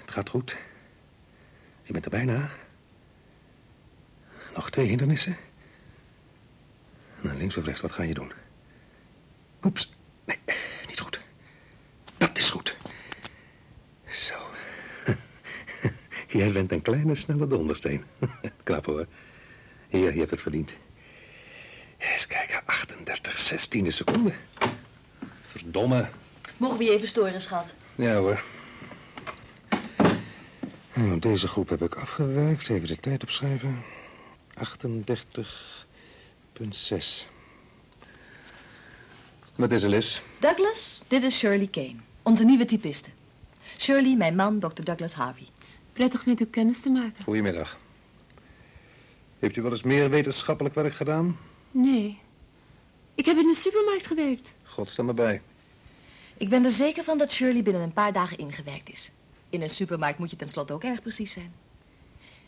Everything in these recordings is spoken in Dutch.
Het gaat goed. Je bent er bijna. Nog twee hindernissen. Nou, links of rechts, wat ga je doen? Oeps. Nee, niet goed. Dat is goed. Zo. Jij bent een kleine, snelle dondersteen. Knap hoor. Hier, je hebt het verdiend. Eens kijken, 38 zestiende seconde. Verdomme. Mogen we je even storen, schat? Ja hoor. Nou, deze groep heb ik afgewerkt. Even de tijd opschrijven. 38,6. Wat is er, Liz? Douglas, dit is Shirley Kane, onze nieuwe typiste. Shirley, mijn man, Dr. Douglas Harvey. Prettig met u kennis te maken. Goedemiddag. Heeft u wel eens meer wetenschappelijk werk gedaan? Nee. Ik heb in een supermarkt gewerkt. God, sta maar bij. Ik ben er zeker van dat Shirley binnen een paar dagen ingewerkt is. In een supermarkt moet je tenslotte ook erg precies zijn.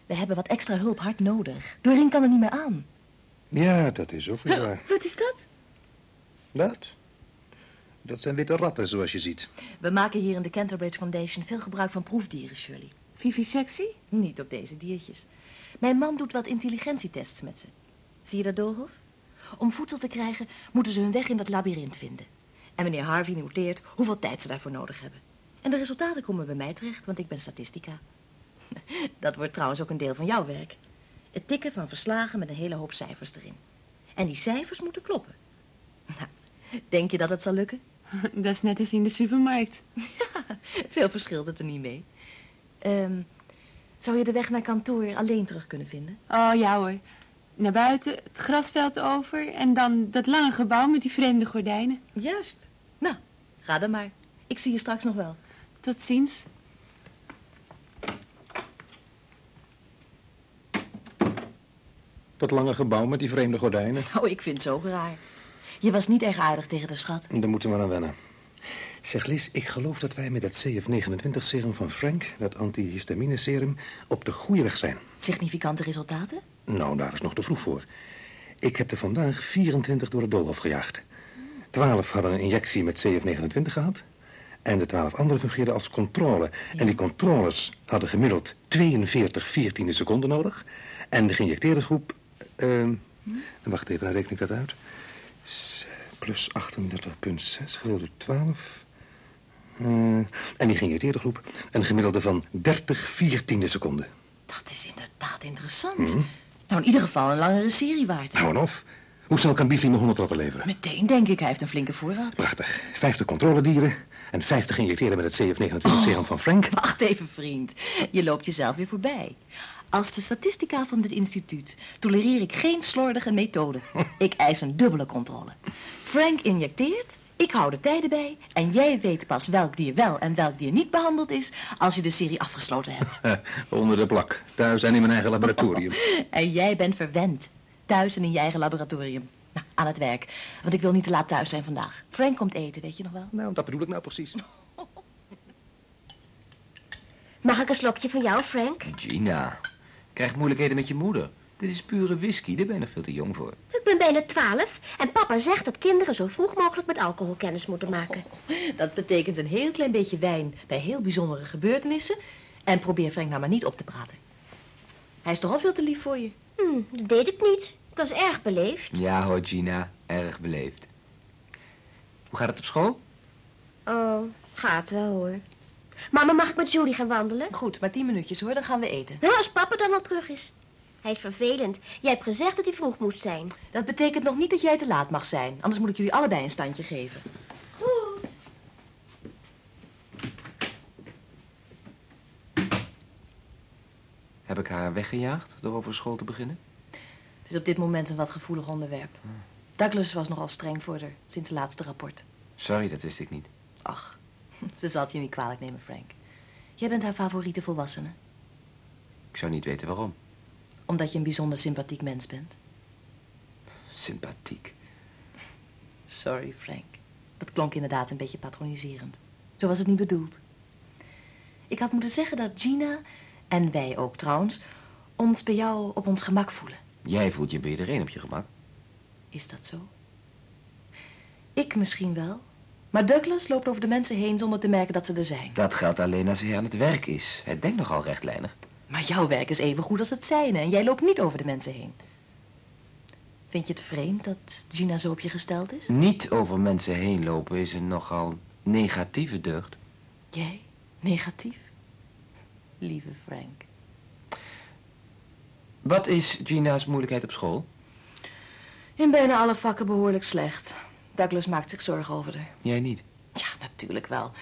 We hebben wat extra hulp hard nodig. Doreen kan er niet meer aan. Ja, dat is ook weer waar. Wat is dat? Dat? Dat zijn witte ratten, zoals je ziet. We maken hier in de Canterbridge Foundation veel gebruik van proefdieren, Shirley. Vivisectie? Niet op deze diertjes. Mijn man doet wat intelligentietests met ze. Zie je dat, Doolhof? Om voedsel te krijgen, moeten ze hun weg in dat labyrint vinden. En meneer Harvey noteert hoeveel tijd ze daarvoor nodig hebben. En de resultaten komen bij mij terecht, want ik ben statistica. Dat wordt trouwens ook een deel van jouw werk. Het tikken van verslagen met een hele hoop cijfers erin. En die cijfers moeten kloppen. Nou, denk je dat het zal lukken? Dat is net als in de supermarkt. Veel verschilt het er niet mee. Ehm, zou je de weg naar kantoor alleen terug kunnen vinden? Oh ja hoor. Naar buiten, het grasveld over en dan dat lange gebouw met die vreemde gordijnen. Juist. Nou, ga dan maar. Ik zie je straks nog wel. Tot ziens. Dat lange gebouw met die vreemde gordijnen. Oh, ik vind het zo raar. Je was niet erg aardig tegen de schat. Daar moeten we aan wennen. Zeg Liz, ik geloof dat wij met dat CF29-serum van Frank, dat antihistamine-serum, op de goede weg zijn. Significante resultaten? Nou, daar is nog te vroeg voor. Ik heb er vandaag 24 door het doolhof gejaagd. 12 hadden een injectie met CF29 gehad. En de 12 anderen fungeerden als controle. En die controles hadden gemiddeld 42 14e seconden nodig. En de geïnjecteerde groep... eh, Wacht even, dan reken ik dat uit. Plus 38,6 gedeeld door 12. Eh, en die geïnjecteerde groep een gemiddelde van 30 14e seconden. Dat is inderdaad interessant. Nou, in ieder geval een langere serie waard. Nou of. Hoe snel kan Beasley nog 100 ratten leveren? Meteen denk ik, hij heeft een flinke voorraad. Prachtig. 50 controledieren en 50 geïnjecteerden met het CF29-serum van Frank. Wacht even, vriend. Je loopt jezelf weer voorbij. Als de statistica van dit instituut tolereer ik geen slordige methode. Ik eis een dubbele controle. Frank injecteert, ik hou de tijden bij... en jij weet pas welk dier wel en welk dier niet behandeld is... als je de serie afgesloten hebt. Onder de plak. Thuis en in mijn eigen laboratorium. En jij bent verwend. Thuis en in je eigen laboratorium. Nou, aan het werk. Want ik wil niet te laat thuis zijn vandaag. Frank komt eten, weet je nog wel? nou, dat bedoel ik nou precies. Mag ik een slokje van jou, Frank? Gina, krijg moeilijkheden met je moeder. Dit is pure whisky, daar ben je nog veel te jong voor. Ik ben bijna twaalf en papa zegt dat kinderen zo vroeg mogelijk met alcohol kennis moeten maken. Dat betekent een heel klein beetje wijn bij heel bijzondere gebeurtenissen. En probeer Frank nou maar niet op te praten. Hij is toch al veel te lief voor je. Hm, dat deed ik niet. Ik was erg beleefd. Ja hoor, Gina, erg beleefd. Hoe gaat het op school? Oh, gaat wel hoor. Mama, mag ik met Julie gaan wandelen? Goed, maar tien minuutjes hoor, dan gaan we eten. Nou, als papa dan al terug is. Hij is vervelend. Jij hebt gezegd dat hij vroeg moest zijn. Dat betekent nog niet dat jij te laat mag zijn. Anders moet ik jullie allebei een standje geven. Goed. Heb ik haar weggejaagd door over school te beginnen? Het is op dit moment een wat gevoelig onderwerp. Douglas was nogal streng voor haar sinds het laatste rapport. Sorry, dat wist ik niet. Ach, ze zal het je niet kwalijk nemen, Frank. Jij bent haar favoriete volwassene. Ik zou niet weten waarom. Omdat je een bijzonder sympathiek mens bent. Sympathiek. Sorry, Frank. Dat klonk inderdaad een beetje patroniserend. Zo was het niet bedoeld. Ik had moeten zeggen dat Gina, en wij ook trouwens, ons bij jou op ons gemak voelen. Jij voelt je bij iedereen op je gemak. Is dat zo? Ik misschien wel, Maar Douglas loopt over de mensen heen zonder te merken dat ze er zijn. Dat geldt alleen als hij aan het werk is. Hij denkt nogal rechtlijnig. Maar jouw werk is even goed als het zijne en jij loopt niet over de mensen heen. Vind je het vreemd dat Gina zo op je gesteld is? Niet over mensen heen lopen is een nogal negatieve deugd. Jij? Negatief? Lieve Frank. Wat is Gina's moeilijkheid op school? In bijna alle vakken behoorlijk slecht. Douglas maakt zich zorgen over haar. Jij niet. Ja, natuurlijk wel.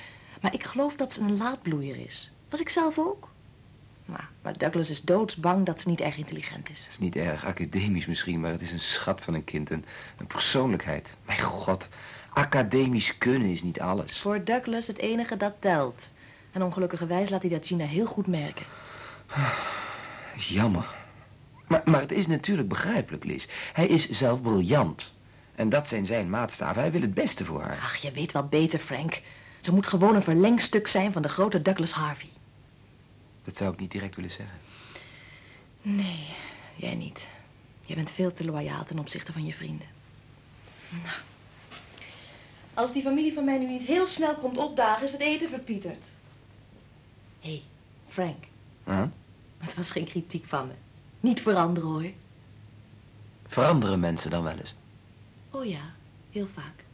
Maar ik geloof dat ze een laadbloeier is. Was ik zelf ook? Maar, maar Douglas is doodsbang dat ze niet erg intelligent is. Het is niet erg academisch misschien, maar het is een schat van een kind. Een, een persoonlijkheid. Mijn god, academisch kunnen is niet alles. Voor Douglas het enige dat telt. En ongelukkigerwijs laat hij dat Gina heel goed merken. Jammer. Maar, maar het is natuurlijk begrijpelijk, Liz. Hij is zelf briljant. En dat zijn zijn maatstaven. Hij wil het beste voor haar. Ach, je weet wel beter, Frank. Ze moet gewoon een verlengstuk zijn van de grote Douglas Harvey. Dat zou ik niet direct willen zeggen. Nee, jij niet. Jij bent veel te loyaal ten opzichte van je vrienden. Nou. Als die familie van mij nu niet heel snel komt opdagen, is het eten verpieterd. Hé, hey, Frank. Huh? Het was geen kritiek van me. Niet veranderen, hoor. Veranderen mensen dan wel eens? Oh ja, heel vaak.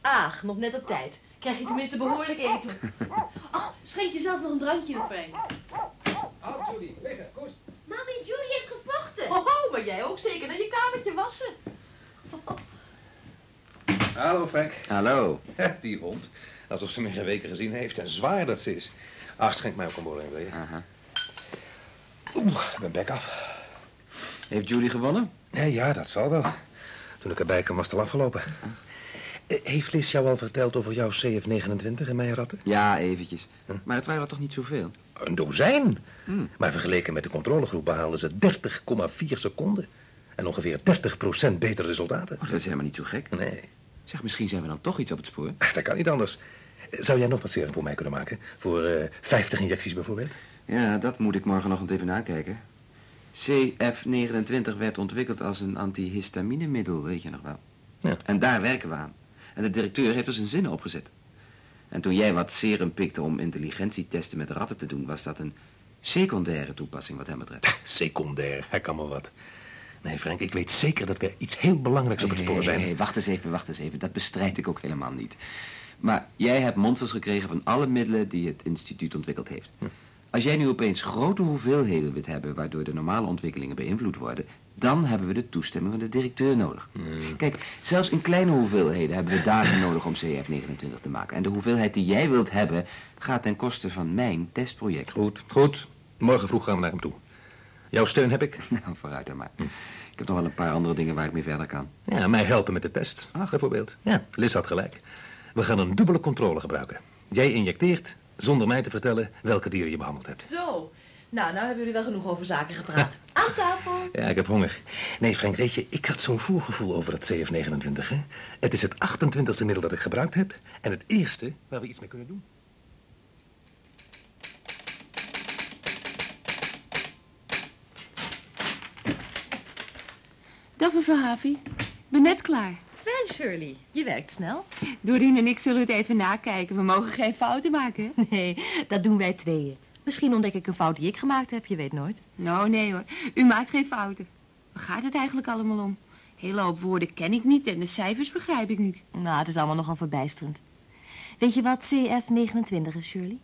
Ach, nog net op tijd. Krijg je tenminste behoorlijk eten. Oh, schenk jezelf nog een drankje, Frank. Oh, Judy, liggen, koest. Mami, Judy heeft gevochten. Oh, oh, maar jij ook zeker naar je kamertje wassen. Hallo, Frank. Hallo. Die hond. Alsof ze me geen weken gezien heeft en zwaar dat ze is. Ach, schenk mij ook een borrel in, wil je? Aha. Oeh, ik ben bek af. Heeft Julie gewonnen? Nee, ja, dat zal wel. Toen ik erbij kwam was het al afgelopen. Eh, Heeft Liz jou al verteld over jouw CF29 en mijn ratten? Ja, eventjes. Maar het waren er toch niet zoveel? Een dozijn. Hmm. Maar vergeleken met de controlegroep behaalden ze 30,4 seconden. En ongeveer 30% betere resultaten. Oh, dat is helemaal niet zo gek. Nee, Zeg, misschien zijn we dan toch iets op het spoor. Ah, dat kan niet anders. Eh, Zou jij nog wat serum voor mij kunnen maken? Voor eh 50 injecties bijvoorbeeld? Ja, dat moet ik morgenochtend even nakijken. CF29 werd ontwikkeld als een antihistaminemidel, weet je nog wel. Ja. En daar werken we aan. En de directeur heeft er zijn zinnen opgezet. En toen jij wat serum pikte om intelligentietesten met ratten te doen, was dat een secundaire toepassing wat hem betreft. Secundair, hij kan maar wat. Nee, Frank, ik weet zeker dat we iets heel belangrijks op het spoor zijn. Nee, nee, wacht eens even, wacht eens even. Dat bestrijd ik ook helemaal niet. Maar jij hebt monsters gekregen van alle middelen die het instituut ontwikkeld heeft. Als jij nu opeens grote hoeveelheden wilt hebben waardoor de normale ontwikkelingen beïnvloed worden, dan hebben we de toestemming van de directeur nodig. Kijk, zelfs in kleine hoeveelheden hebben we dagen nodig om CF29 te maken. En de hoeveelheid die jij wilt hebben gaat ten koste van mijn testproject. Goed, goed. Morgen vroeg gaan we naar hem toe. Jouw steun heb ik. Nou, vooruit dan maar. Ik heb nog wel een paar andere dingen waar ik mee verder kan. Ja, mij helpen met de test. Ach, bijvoorbeeld. Ja, Liz had gelijk. We gaan een dubbele controle gebruiken. Jij injecteert, zonder mij te vertellen welke dieren je behandeld hebt. Zo. Nou, nou hebben jullie wel genoeg over zaken gepraat. Aan tafel. Ja, ik heb honger. Nee, Frank, weet je, ik had zo'n voorgevoel over het CF29, hè. Het is het 28e middel dat ik gebruikt heb... en het eerste waar we iets mee kunnen doen. Dag mevrouw Havi. Ik ben net klaar. Wel, Shirley. Je werkt snel. Doreen en ik zullen het even nakijken. We mogen geen fouten maken. hè? Nee, dat doen wij tweeën. Misschien ontdek ik een fout die ik gemaakt heb, je weet nooit. Nou, nee hoor. U maakt geen fouten. Waar gaat het eigenlijk allemaal om? Hele hoop woorden ken ik niet en de cijfers begrijp ik niet. Nou, het is allemaal nogal verbijsterend. Weet je wat CF29 is, Shirley?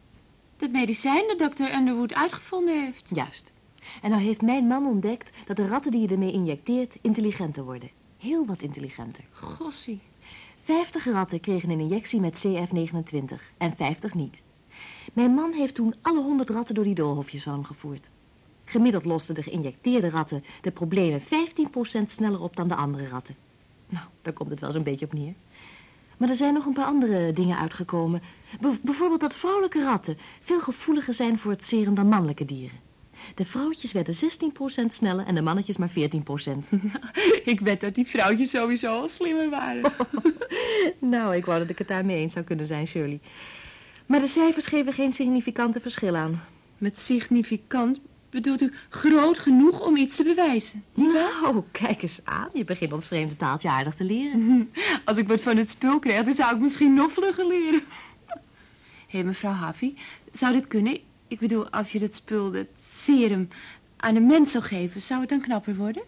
Dat medicijn dat dokter Underwood uitgevonden heeft. Juist. En nou heeft mijn man ontdekt dat de ratten die je ermee injecteert intelligenter worden. Heel wat intelligenter. Gossie. 50 ratten kregen een injectie met CF29 en 50 niet. Mijn man heeft toen alle 100 ratten door die doolhofjesarm gevoerd. Gemiddeld losten de geïnjecteerde ratten de problemen 15% sneller op dan de andere ratten. Nou, daar komt het wel zo'n beetje op neer. Maar er zijn nog een paar andere dingen uitgekomen. Be- bijvoorbeeld dat vrouwelijke ratten veel gevoeliger zijn voor het serum dan mannelijke dieren. De vrouwtjes werden 16% sneller en de mannetjes maar 14%. Ik weet dat die vrouwtjes sowieso al slimmer waren. Nou, ik wou dat ik het daarmee eens zou kunnen zijn, Shirley. Maar de cijfers geven geen significante verschil aan. Met significant Bedoelt u groot genoeg om iets te bewijzen? Nou, kijk eens aan. Je begint ons vreemde taaltje aardig te leren. Als ik wat van het spul krijg, dan zou ik misschien nog vlugger leren. Hé, mevrouw Haffy, zou dit kunnen? Ik bedoel, als je het spul, het serum, aan een mens zou geven, zou het dan knapper worden?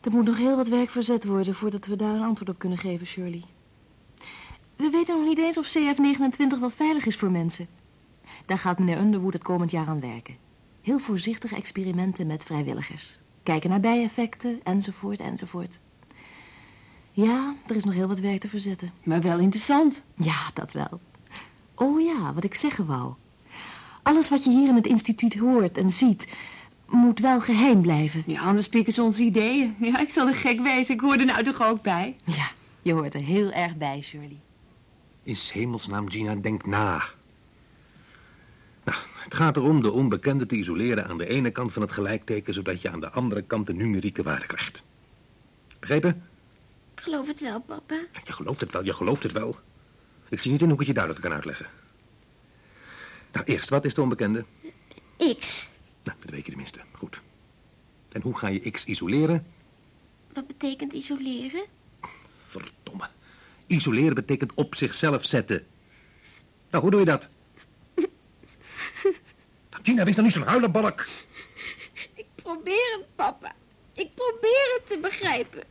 Er moet nog heel wat werk verzet worden voordat we daar een antwoord op kunnen geven, Shirley. We weten nog niet eens of CF29 wel veilig is voor mensen. Daar gaat meneer Underwood het komend jaar aan werken. Heel voorzichtige experimenten met vrijwilligers. Kijken naar bijeffecten, enzovoort, enzovoort. Ja, er is nog heel wat werk te verzetten. Maar wel interessant. Ja, dat wel. Oh ja, wat ik zeggen wou. Alles wat je hier in het instituut hoort en ziet, moet wel geheim blijven. Ja, anders pikken ze onze ideeën. Ja, ik zal er gek wezen. Ik hoor er nou toch ook bij. Ja, je hoort er heel erg bij, Shirley. In hemelsnaam, Gina, denk na. Nou, het gaat erom de onbekende te isoleren aan de ene kant van het gelijkteken... zodat je aan de andere kant de numerieke waarde krijgt. Begrepen? Ik geloof het wel, papa. Je gelooft het wel, je gelooft het wel. Ik zie niet in hoe ik het je duidelijker kan uitleggen. Nou, eerst, wat is de onbekende? X. Nou, dat weet je tenminste. Goed. En hoe ga je X isoleren? Wat betekent isoleren? Verdomme. Isoleren betekent op zichzelf zetten. Nou, hoe doe je dat? Nou, Gina, wees dan niet zo'n huilenbalk. Ik probeer het, papa. Ik probeer het te begrijpen.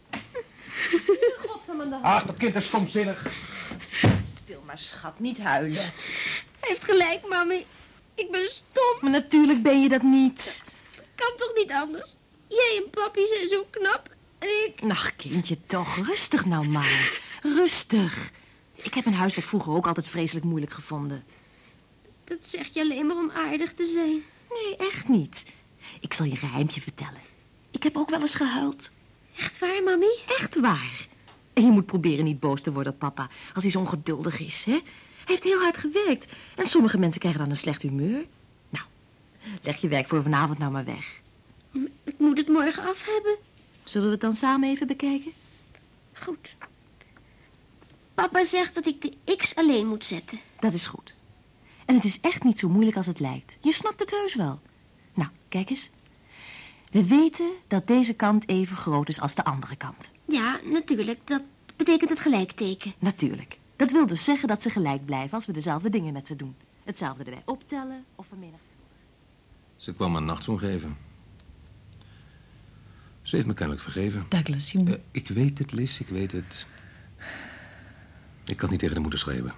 Ach, dat kind is stomzinnig. Stil maar, schat, niet huilen. Hij heeft gelijk, mami. Ik ben stom. Maar natuurlijk ben je dat niet. Kan toch niet anders? Jij en papi zijn zo knap. En ik... Ach, kindje, toch. Rustig nou maar. Rustig. Ik heb mijn huiswerk vroeger ook altijd vreselijk moeilijk gevonden. Dat zeg je alleen maar om aardig te zijn. Nee, echt niet. Ik zal je een geheimtje vertellen. Ik heb ook wel eens gehuild. Echt waar, mami? Echt waar. En je moet proberen niet boos te worden papa als hij zo ongeduldig is, hè? Hij heeft heel hard gewerkt. En sommige mensen krijgen dan een slecht humeur. Nou, leg je werk voor vanavond nou maar weg. Ik moet het morgen af hebben. Zullen we het dan samen even bekijken? Goed. Papa zegt dat ik de X alleen moet zetten. Dat is goed. En het is echt niet zo moeilijk als het lijkt. Je snapt het heus wel. Nou, kijk eens. We weten dat deze kant even groot is als de andere kant. Ja, natuurlijk. Dat betekent het gelijkteken. Natuurlijk. Dat wil dus zeggen dat ze gelijk blijven als we dezelfde dingen met ze doen. Hetzelfde erbij optellen of vermenigvuldigen. Ze kwam me nachtzoen geven. Ze heeft me kennelijk vergeven. Douglas, je moet... Eh, ik weet het, Liz, ik weet het. Ik kan niet tegen de moeten schreeuwen.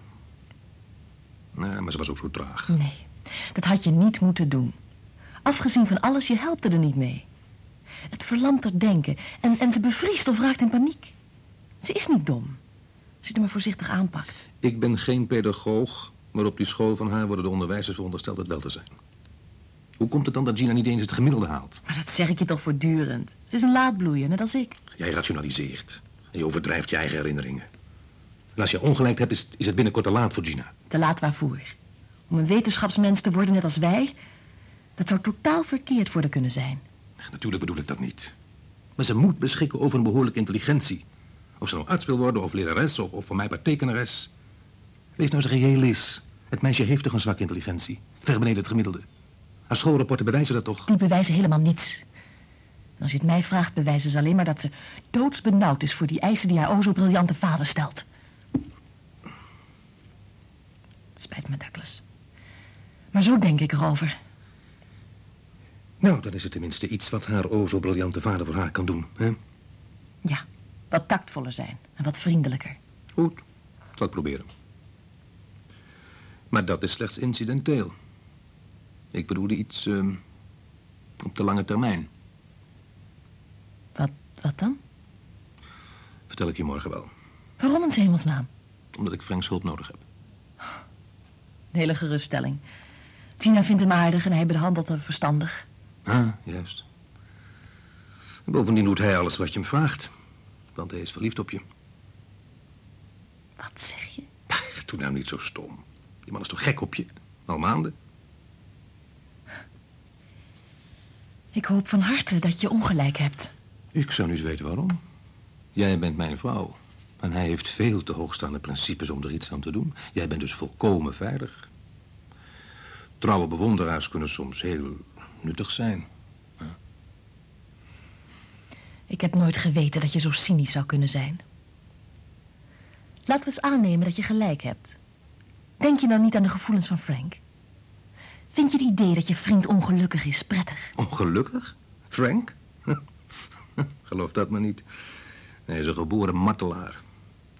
Nee, maar ze was ook zo traag. Nee, dat had je niet moeten doen. Afgezien van alles, je helpt er niet mee. Het verlamt haar denken en, en ze bevriest of raakt in paniek. Ze is niet dom. Als je er maar voorzichtig aanpakt. Ik ben geen pedagoog, maar op die school van haar worden de onderwijzers verondersteld het wel te zijn. Hoe komt het dan dat Gina niet eens het gemiddelde haalt? Maar dat zeg ik je toch voortdurend. Ze is een laadbloeier, net als ik. Jij rationaliseert. En je overdrijft je eigen herinneringen. En als je ongelijk hebt, is, is het binnenkort te laat voor Gina. Te laat waarvoor? Om een wetenschapsmens te worden net als wij? Dat zou totaal verkeerd voor haar kunnen zijn. Natuurlijk bedoel ik dat niet. Maar ze moet beschikken over een behoorlijke intelligentie. Of ze nou arts wil worden, of lerares, of, of voor mij maar tekenares. Wees nou eens reëel is. Het meisje heeft toch een zwakke intelligentie. Ver beneden het gemiddelde. Haar schoolrapporten bewijzen dat toch? Die bewijzen helemaal niets. En als je het mij vraagt, bewijzen ze alleen maar dat ze doodsbenauwd is voor die eisen die haar o zo briljante vader stelt. Het spijt me, Douglas. Maar zo denk ik erover. Nou, dan is het tenminste iets wat haar o zo briljante vader voor haar kan doen, hè? Ja, wat tactvoller zijn en wat vriendelijker. Goed, zal ik proberen. Maar dat is slechts incidenteel. Ik bedoelde iets ehm, op de lange termijn. Wat, wat dan? Vertel ik je morgen wel. Waarom in hemelsnaam? Omdat ik Franks hulp nodig heb. Een hele geruststelling. Gina vindt hem aardig en hij behandelt haar verstandig. Ah, juist. En bovendien doet hij alles wat je hem vraagt. Want hij is verliefd op je. Wat zeg je? Doe nou niet zo stom. Die man is toch gek op je? Al maanden. Ik hoop van harte dat je ongelijk hebt. Ik zou niet weten waarom. Jij bent mijn vrouw. En hij heeft veel te hoogstaande principes om er iets aan te doen. Jij bent dus volkomen veilig. Trouwe bewonderaars kunnen soms heel nuttig zijn. Ik heb nooit geweten dat je zo cynisch zou kunnen zijn. Laten we eens aannemen dat je gelijk hebt. Denk je dan niet aan de gevoelens van Frank? Vind je het idee dat je vriend ongelukkig is prettig? Ongelukkig? Frank? Geloof dat maar niet. Hij is een geboren martelaar.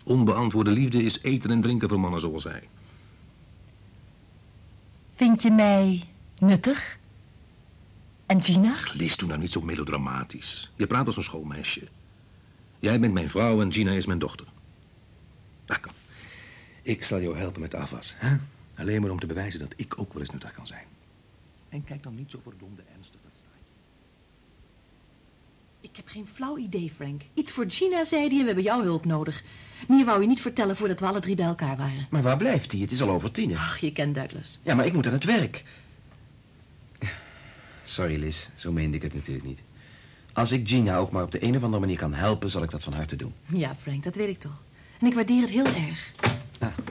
Onbeantwoorde liefde is eten en drinken voor mannen zoals hij. Vind je mij nuttig? En Gina? Lees toen nou niet zo melodramatisch. Je praat als een schoolmeisje. Jij bent mijn vrouw en Gina is mijn dochter. Ah, kom. Ik zal jou helpen met de afwas. Hè? Alleen maar om te bewijzen dat ik ook wel eens nuttig kan zijn. En kijk dan niet zo verdomde ernstig, dat staat. Ik heb geen flauw idee, Frank. Iets voor Gina, zei hij, en we hebben jouw hulp nodig. Meer wou je niet vertellen voordat we alle drie bij elkaar waren. Maar waar blijft hij? Het is al over tien. Ach, je kent Douglas. Ja, maar ik moet aan het werk. Sorry, Liz. Zo meende ik het natuurlijk niet. Als ik Gina ook maar op de een of andere manier kan helpen, zal ik dat van harte doen. Ja, Frank, dat weet ik toch. En ik waardeer het heel erg.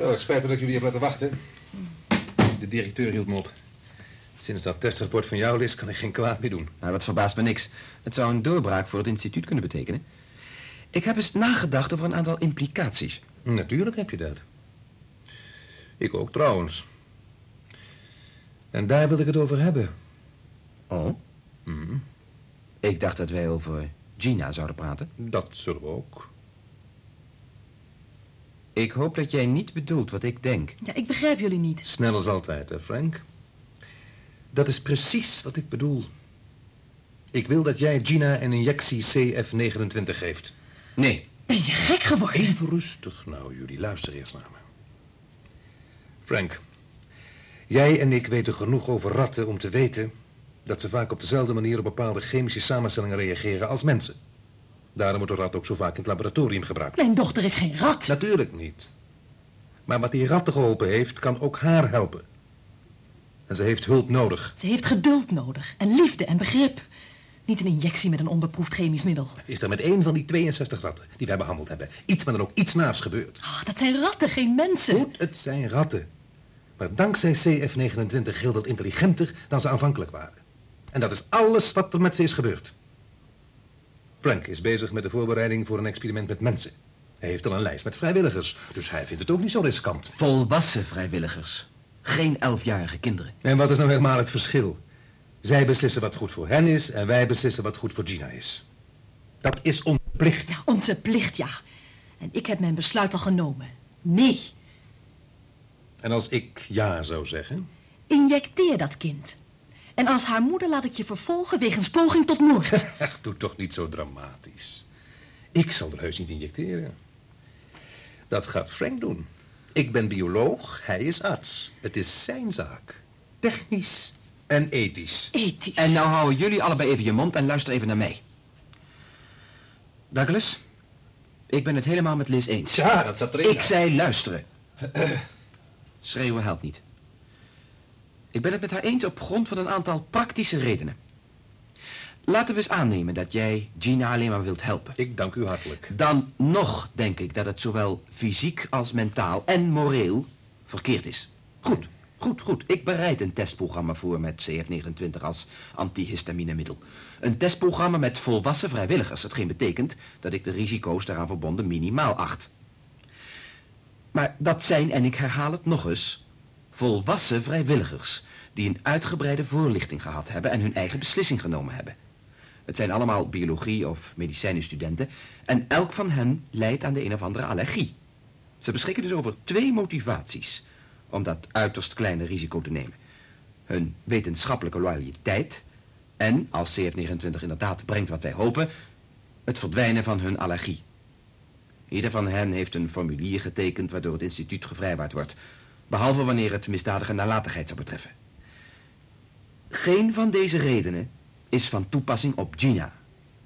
Oh, het spijt me dat ik jullie heb laten wachten. De directeur hield me op. Sinds dat testrapport van jou, Liz, kan ik geen kwaad meer doen. Nou, dat verbaast me niks. Het zou een doorbraak voor het instituut kunnen betekenen. Ik heb eens nagedacht over een aantal implicaties. Natuurlijk heb je dat. Ik ook trouwens. En daar wil ik het over hebben. Oh? Mhm. Ik dacht dat wij over Gina zouden praten. Dat zullen we ook. Ik hoop dat jij niet bedoelt wat ik denk. Ja, ik begrijp jullie niet. Snel als altijd, hè, Frank? Dat is precies wat ik bedoel. Ik wil dat jij Gina een injectie CF29 geeft. Nee. Ben je gek geworden? Even rustig nou, jullie. Luister eerst naar me. Frank, jij en ik weten genoeg over ratten om te weten... dat ze vaak op dezelfde manier op bepaalde chemische samenstellingen reageren als mensen. Daarom wordt de rat ook zo vaak in het laboratorium gebruikt. Mijn dochter is geen rat. Natuurlijk niet. Maar wat die ratten geholpen heeft, kan ook haar helpen. En ze heeft hulp nodig. Ze heeft geduld nodig en liefde en begrip. Niet een injectie met een onbeproefd chemisch middel. Is er met één van die 62 ratten die wij behandeld hebben... iets maar dan ook iets naars gebeurd? Ah, dat zijn ratten, geen mensen. Goed, het zijn ratten. Maar dankzij CF29 heel wat intelligenter dan ze aanvankelijk waren. En dat is alles wat er met ze is gebeurd. Frank is bezig met de voorbereiding voor een experiment met mensen. Hij heeft al een lijst met vrijwilligers, dus hij vindt het ook niet zo riskant. Volwassen vrijwilligers. Geen elfjarige kinderen. En wat is nou helemaal het verschil? Zij beslissen wat goed voor hen is en wij beslissen wat goed voor Gina is. Dat is onze plicht. Ja, onze plicht, ja. En ik heb mijn besluit al genomen. Nee, En als ik ja zou zeggen... injecteer dat kind. En als haar moeder laat ik je vervolgen wegens poging tot moord. Ach, doe toch niet zo dramatisch. Ik zal er heus niet injecteren. Dat gaat Frank doen. Ik ben bioloog, hij is arts. Het is zijn zaak. Technisch en ethisch. Ethisch. En nou houden jullie allebei even je mond en luister even naar mij. Douglas, ik ben het helemaal met Liz eens. Ja, dat zat erin. Ik zei luisteren. Schreeuwen helpt niet. Ik ben het met haar eens op grond van een aantal praktische redenen. Laten we eens aannemen dat jij Gina alleen maar wilt helpen. Ik dank u hartelijk. Dan nog denk ik dat het zowel fysiek als mentaal en moreel verkeerd is. Goed, goed, goed. Ik bereid een testprogramma voor met CF29 als antihistaminemiddelmiddel. Een testprogramma met volwassen vrijwilligers. Hetgeen betekent dat ik de risico's daaraan verbonden minimaal acht. Maar dat zijn, en ik herhaal het nog eens, volwassen vrijwilligers die een uitgebreide voorlichting gehad hebben en hun eigen beslissing genomen hebben. Het zijn allemaal biologie- of medicijnenstudenten en elk van hen lijdt aan de een of andere allergie. Ze beschikken dus over twee motivaties om dat uiterst kleine risico te nemen. Hun wetenschappelijke loyaliteit en, als CF29 inderdaad brengt wat wij hopen, het verdwijnen van hun allergie. Ieder van hen heeft een formulier getekend waardoor het instituut gevrijwaard wordt. Behalve wanneer het misdadige nalatigheid zou betreffen. Geen van deze redenen is van toepassing op Gina.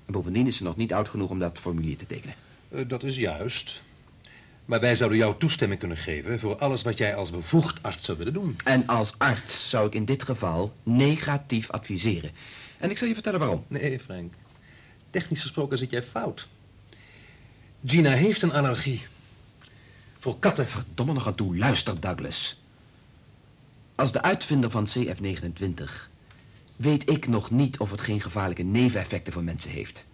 En bovendien is ze nog niet oud genoeg om dat formulier te tekenen. Eh, dat is juist. Maar wij zouden jou toestemming kunnen geven voor alles wat jij als bevoegd arts zou willen doen. En als arts zou ik in dit geval negatief adviseren. En ik zal je vertellen waarom. Nee, Frank. Technisch gesproken zit jij fout. Gina heeft een allergie. Voor katten. Verdomme nog aan toe, luister Douglas. Als de uitvinder van CF29 weet ik nog niet of het geen gevaarlijke neveneffecten voor mensen heeft.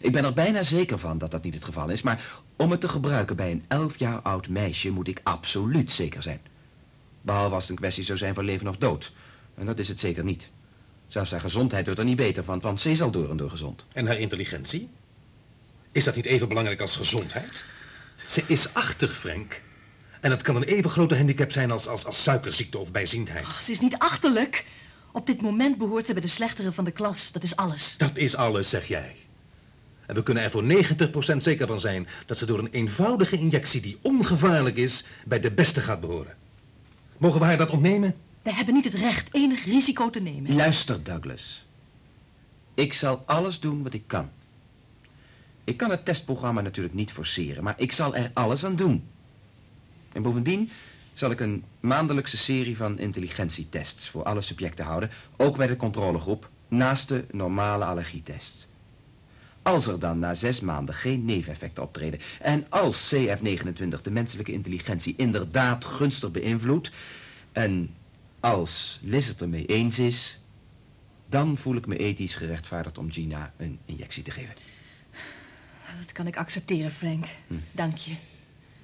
Ik ben er bijna zeker van dat dat niet het geval is, maar om het te gebruiken bij een elf jaar oud meisje moet ik absoluut zeker zijn. Behalve als het een kwestie zou zijn van leven of dood. En dat is het zeker niet. Zelfs haar gezondheid wordt er niet beter van, want ze is al door en door gezond. En haar intelligentie? Is dat niet even belangrijk als gezondheid? Ze is achtig, Frank. En dat kan een even grote handicap zijn als, als, als suikerziekte of bijziendheid. Ach, ze is niet achterlijk. Op dit moment behoort ze bij de slechtere van de klas. Dat is alles. Dat is alles, zeg jij. En we kunnen er voor 90% zeker van zijn dat ze door een eenvoudige injectie die ongevaarlijk is, bij de beste gaat behoren. Mogen we haar dat ontnemen? Wij hebben niet het recht enig risico te nemen. Luister, Douglas. Ik zal alles doen wat ik kan. Ik kan het testprogramma natuurlijk niet forceren, maar ik zal er alles aan doen. En bovendien zal ik een maandelijkse serie van intelligentietests voor alle subjecten houden, ook bij de controlegroep, naast de normale allergietests. Als er dan na zes maanden geen neveneffecten optreden en als CF29 de menselijke intelligentie inderdaad gunstig beïnvloedt en als Liz het ermee eens is, dan voel ik me ethisch gerechtvaardigd om Gina een injectie te geven. Dat kan ik accepteren, Frank. Dank je.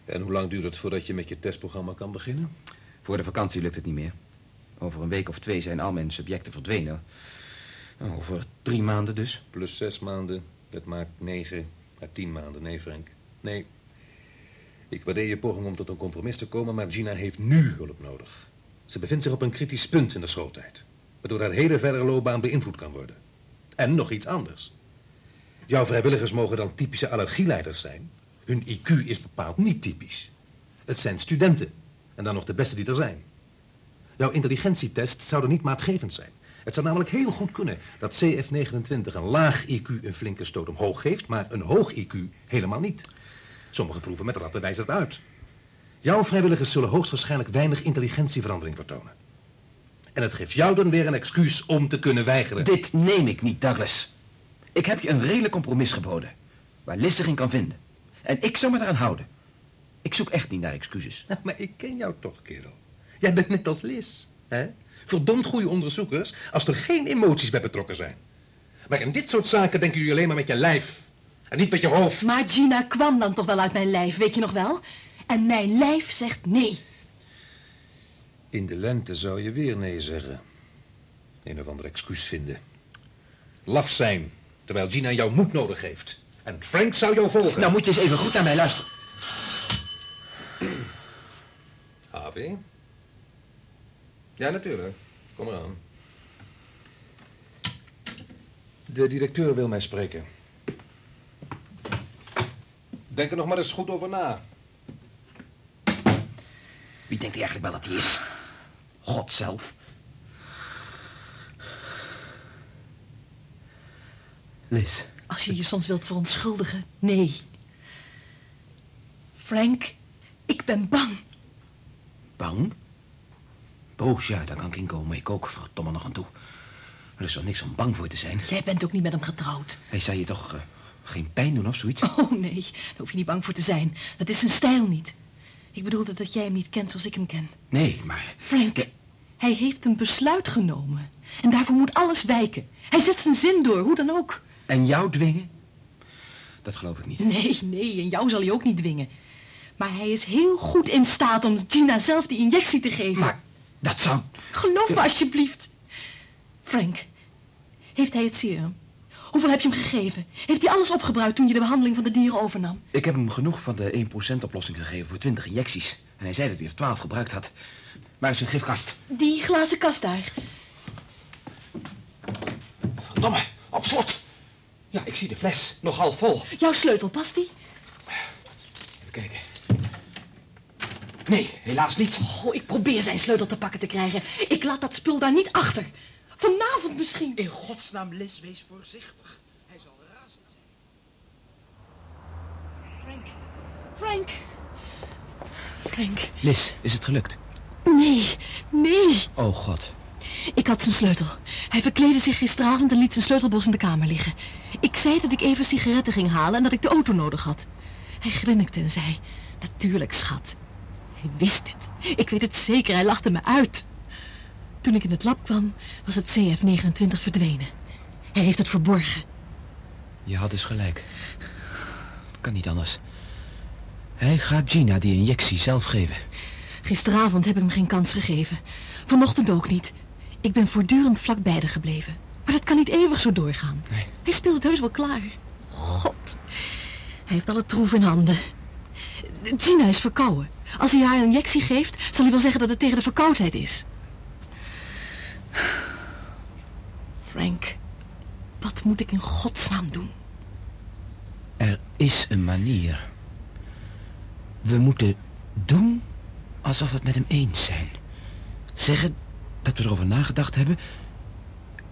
En hoe lang duurt het voordat je met je testprogramma kan beginnen? Voor de vakantie lukt het niet meer. Over een week of twee zijn al mijn subjecten verdwenen. Over drie maanden dus. Plus zes maanden, dat maakt negen à tien maanden. Nee, Frank. Nee. Ik waardeer je poging om tot een compromis te komen, maar Gina heeft nu hulp nodig. Ze bevindt zich op een kritisch punt in de schooltijd, waardoor haar hele verdere loopbaan beïnvloed kan worden. En nog iets anders. Jouw vrijwilligers mogen dan typische allergieleiders zijn. Hun IQ is bepaald niet typisch. Het zijn studenten, en dan nog de beste die er zijn. Jouw intelligentietest zou er niet maatgevend zijn. Het zou namelijk heel goed kunnen dat CF29 een laag IQ een flinke stoot omhoog geeft, maar een hoog IQ helemaal niet. Sommige proeven met ratten wijzen het uit. Jouw vrijwilligers zullen hoogstwaarschijnlijk weinig intelligentieverandering vertonen. En het geeft jou dan weer een excuus om te kunnen weigeren. Dit neem ik niet, Douglas. Ik heb je een redelijk compromis geboden. Waar in kan vinden. En ik zou me eraan houden. Ik zoek echt niet naar excuses. Ja, maar ik ken jou toch, kerel. Jij bent net als Liz. Hè? Verdomd goede onderzoekers als er geen emoties bij betrokken zijn. Maar in dit soort zaken denken jullie alleen maar met je lijf. En niet met je hoofd. Maar Gina kwam dan toch wel uit mijn lijf, weet je nog wel? En mijn lijf zegt nee. In de lente zou je weer nee zeggen. Een of ander excuus vinden. Laf zijn, terwijl Gina jouw moed nodig heeft. En Frank zou jou volgen. Nou moet je eens even goed naar mij luisteren. Harvey? Ja, natuurlijk. Kom eraan. De directeur wil mij spreken. Denk er nog maar eens goed over na. Wie denkt hij eigenlijk wel dat hij is? God zelf. Als je je soms wilt verontschuldigen, nee. Frank, ik ben bang. bang? Boos, ja, daar kan ik in komen. Ik ook, verdomme nog aan toe. Er is toch niks om bang voor te zijn? Jij bent ook niet met hem getrouwd. Hij zou je toch eh, geen pijn doen of zoiets? Oh nee, daar hoef je niet bang voor te zijn. Dat is zijn stijl niet. Ik bedoelde dat jij hem niet kent zoals ik hem ken. Nee, maar... Frank, hij heeft een besluit genomen. En daarvoor moet alles wijken. Hij zet zijn zin door, hoe dan ook. En jou dwingen? Dat geloof ik niet. Nee, nee, en jou zal hij ook niet dwingen. Maar hij is heel goed in staat om Gina zelf die injectie te geven. Maar dat zou... Geloof me alsjeblieft. Frank, heeft hij het serum? Hoeveel heb je hem gegeven? Heeft hij alles opgebruikt toen je de behandeling van de dieren overnam? Ik heb hem genoeg van de 1% oplossing gegeven voor 20 injecties. En hij zei dat hij er 12 gebruikt had. Waar is zijn gifkast? Die glazen kast daar. Verdomme, op slot. Ja, ik zie de fles. Nog half vol. Jouw sleutel, past die? Even kijken. Nee, helaas niet. Oh, ik probeer zijn sleutel te pakken te krijgen. Ik laat dat spul daar niet achter. Vanavond misschien. In godsnaam, Liz, wees voorzichtig. Hij zal razend zijn. Frank. Frank. Frank. Liz, is het gelukt? Nee, nee. Oh, god. Ik had zijn sleutel. Hij verkleedde zich gisteravond en liet zijn sleutelbos in de kamer liggen. Ik zei dat ik even sigaretten ging halen en dat ik de auto nodig had. Hij grinnikte en zei, natuurlijk schat. Hij wist het. Ik weet het zeker, hij lachte me uit. Toen ik in het lab kwam, was het CF-29 verdwenen. Hij heeft het verborgen. Je had dus gelijk. Kan niet anders. Hij gaat Gina die injectie zelf geven. Gisteravond heb ik hem geen kans gegeven. Vanochtend ook niet. Ik ben voortdurend vlakbij haar gebleven. Maar dat kan niet eeuwig zo doorgaan. Nee. Hij speelt het heus wel klaar. God. Hij heeft alle troef in handen. Gina is verkouden. Als hij haar een injectie geeft, zal hij wel zeggen dat het tegen de verkoudheid is. Frank, wat moet ik in godsnaam doen? Er is een manier. We moeten doen alsof we het met hem eens zijn. Zeggen dat we erover nagedacht hebben...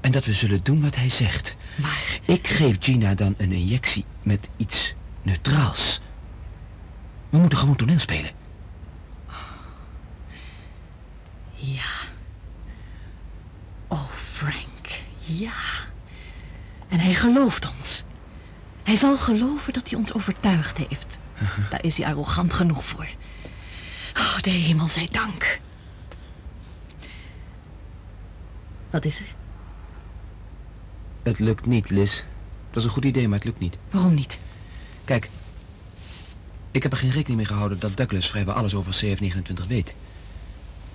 en dat we zullen doen wat hij zegt. Maar Ik geef Gina dan een injectie met iets neutraals. We moeten gewoon toneel spelen. ja. Oh, Frank, ja. En hij gelooft ons. Hij zal geloven dat hij ons overtuigd heeft. Daar is hij arrogant genoeg voor. Oh, de hemel zij dank. Wat is er? Het lukt niet, Liz. Dat is een goed idee, maar het lukt niet. Waarom niet? Kijk, ik heb er geen rekening mee gehouden dat Douglas vrijwel alles over CF29 weet.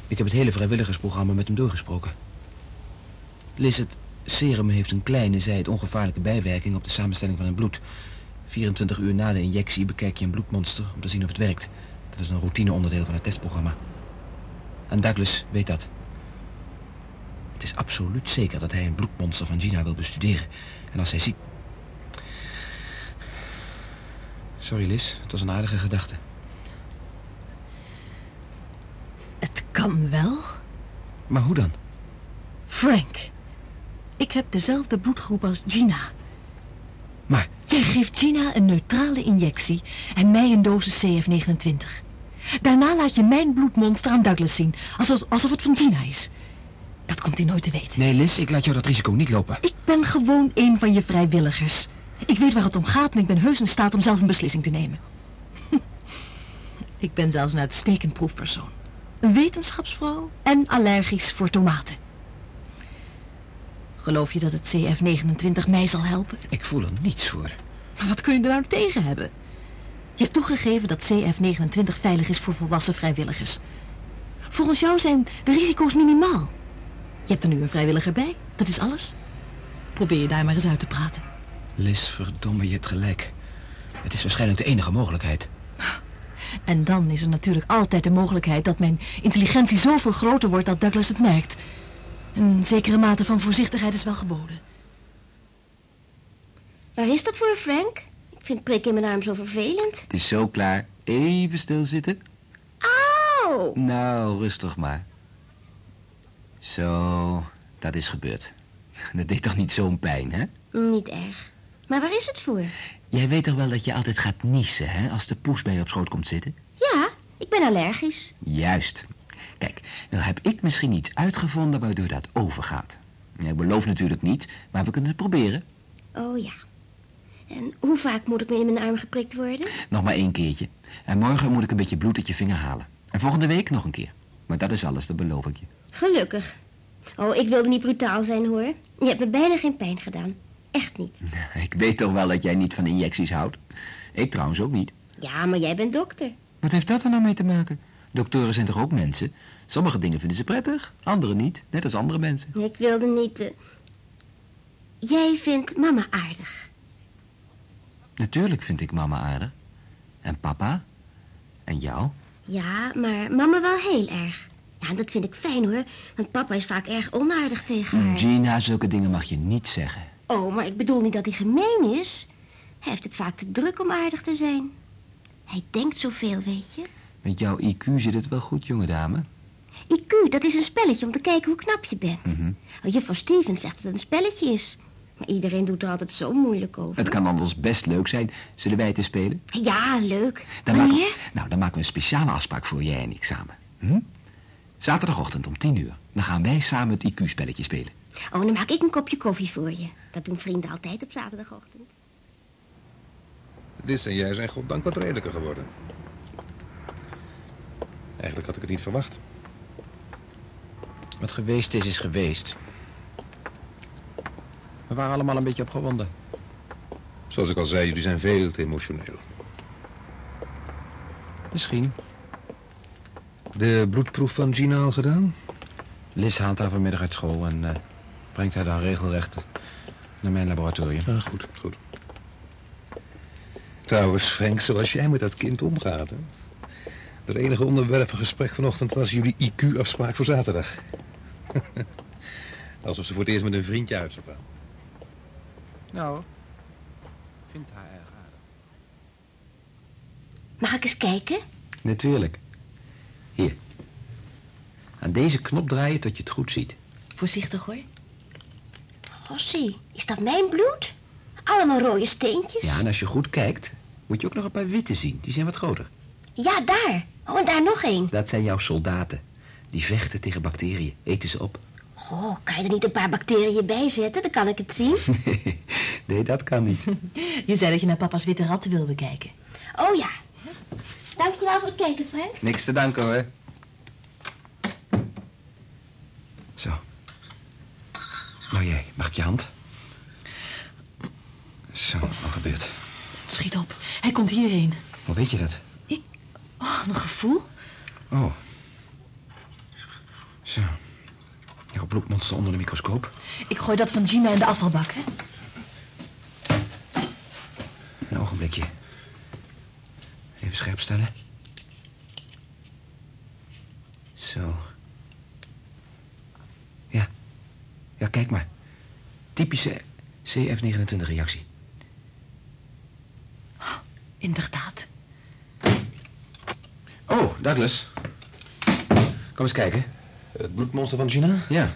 Ik heb het hele vrijwilligersprogramma met hem doorgesproken. Liz, het serum heeft een kleine, zij het ongevaarlijke bijwerking op de samenstelling van het bloed. 24 uur na de injectie bekijk je een bloedmonster om te zien of het werkt. Dat is een routineonderdeel van het testprogramma. En Douglas weet dat. Het is absoluut zeker dat hij een bloedmonster van Gina wil bestuderen. En als hij ziet... Sorry, Liz. Het was een aardige gedachte. Het kan wel. Maar hoe dan? Frank, ik heb dezelfde bloedgroep als Gina. Maar, Jij geeft Gina een neutrale injectie en mij een dosis CF29. Daarna laat je mijn bloedmonster aan Douglas zien, alsof, alsof het van Gina is. Dat komt hij nooit te weten. nee, Liz, ik laat jou dat risico niet lopen. Ik ben gewoon een van je vrijwilligers. Ik weet waar het om gaat en ik ben heus in staat om zelf een beslissing te nemen. ik ben zelfs een uitstekend proefpersoon. Een wetenschapsvrouw en allergisch voor tomaten. Geloof je dat het CF29 mij zal helpen? Ik voel er niets voor. Maar wat kun je er nou tegen hebben? Je hebt toegegeven dat CF29 veilig is voor volwassen vrijwilligers. Volgens jou zijn de risico's minimaal. Je hebt er nu een vrijwilliger bij, dat is alles. Probeer je daar maar eens uit te praten. Liz, verdomme, je hebt gelijk. Het is waarschijnlijk de enige mogelijkheid. En dan is er natuurlijk altijd de mogelijkheid dat mijn intelligentie zoveel groter wordt dat Douglas het merkt. Een zekere mate van voorzichtigheid is wel geboden. Waar is dat voor, Frank? Ik vind prik in mijn arm zo vervelend. Het is zo klaar. Even stilzitten. Auw! Nou, rustig maar. Zo, dat is gebeurd. Dat deed toch niet zo'n pijn, hè? Niet erg. Maar waar is het voor? Jij weet toch wel dat je altijd gaat niezen, hè? Als de poes bij je op schoot komt zitten? Ja, ik ben allergisch. Juist. Kijk, nou heb ik misschien iets uitgevonden waardoor dat overgaat. Ja, ik beloof natuurlijk niet, maar we kunnen het proberen. Oh ja. En hoe vaak moet ik me in mijn arm geprikt worden? Nog maar één keertje. En morgen moet ik een beetje bloed uit je vinger halen. En volgende week nog een keer. Maar dat is alles, dat beloof ik je. Gelukkig. Oh, ik wilde niet brutaal zijn, hoor. Je hebt me bijna geen pijn gedaan. Echt niet. Ik weet toch wel dat jij niet van injecties houdt? Ik trouwens ook niet. Ja, maar jij bent dokter. Wat heeft dat er nou mee te maken? Doktoren zijn toch ook mensen? Sommige dingen vinden ze prettig, andere niet. Net als andere mensen. Ik wilde niet... eh, Jij vindt mama aardig. Natuurlijk vind ik mama aardig. En papa? En jou? Ja, maar mama wel heel erg. Ja, dat vind ik fijn, hoor. Want papa is vaak erg onaardig tegen haar. Gina, zulke dingen mag je niet zeggen. Oh, maar ik bedoel niet dat hij gemeen is. Hij heeft het vaak te druk om aardig te zijn. Hij denkt zoveel, weet je. Met jouw IQ zit het wel goed, jonge dame. IQ, dat is een spelletje om te kijken hoe knap je bent. Mhm. Oh, juffrouw Stevens zegt dat het een spelletje is. Maar iedereen doet er altijd zo moeilijk over. Het kan anders best leuk zijn. Zullen wij eens spelen? Ja, leuk. Dan Wanneer? nou, dan maken we een speciale afspraak voor jij en ik samen. Hm? Zaterdagochtend om tien uur. Dan gaan wij samen het IQ-spelletje spelen. Oh, dan maak ik een kopje koffie voor je. Dat doen vrienden altijd op zaterdagochtend. Liz en jij zijn goddank wat redelijker geworden. Eigenlijk had ik het niet verwacht. Wat geweest is, is geweest. We waren allemaal een beetje opgewonden. Zoals ik al zei, jullie zijn veel te emotioneel. Misschien. De bloedproef van Gina al gedaan? Liz haalt haar vanmiddag uit school en eh, brengt haar dan regelrecht naar mijn laboratorium. Ja, goed, goed. Trouwens, Frank, zoals jij met dat kind omgaat, hè? Het enige onderwerp van gesprek vanochtend was jullie IQ-afspraak voor zaterdag. Alsof ze voor het eerst met een vriendje uit zou gaan. Nou, ik vind haar erg aardig. Mag ik eens kijken? Natuurlijk. Aan deze knop draaien tot je het goed ziet. Voorzichtig hoor. Gossie, is dat mijn bloed? Allemaal rode steentjes? Ja, en als je goed kijkt, moet je ook nog een paar witte zien. Die zijn wat groter. Ja, daar. Oh, en daar nog één. Dat zijn jouw soldaten. Die vechten tegen bacteriën. Eten ze op. Oh, kan je er niet een paar bacteriën bij zetten? Dan kan ik het zien. nee, dat kan niet. Je zei dat je naar papa's witte ratten wilde kijken. Oh ja. Dankjewel voor het kijken, Frank. Niks te danken hoor. Zo. Nou jij, mag ik je hand? Zo, al gebeurd. Schiet op. Hij komt hierheen. Hoe weet je dat? Oh, een gevoel. Oh. Zo. Jouw bloedmonster onder de microscoop. Ik gooi dat van Gina in de afvalbak, hè? Een ogenblikje. Even scherp stellen. Zo. Ja. Ja, kijk maar. Typische CF29-reactie. Inderdaad. Oh, Douglas. Kom eens kijken. Het bloedmonster van Gina? Ja.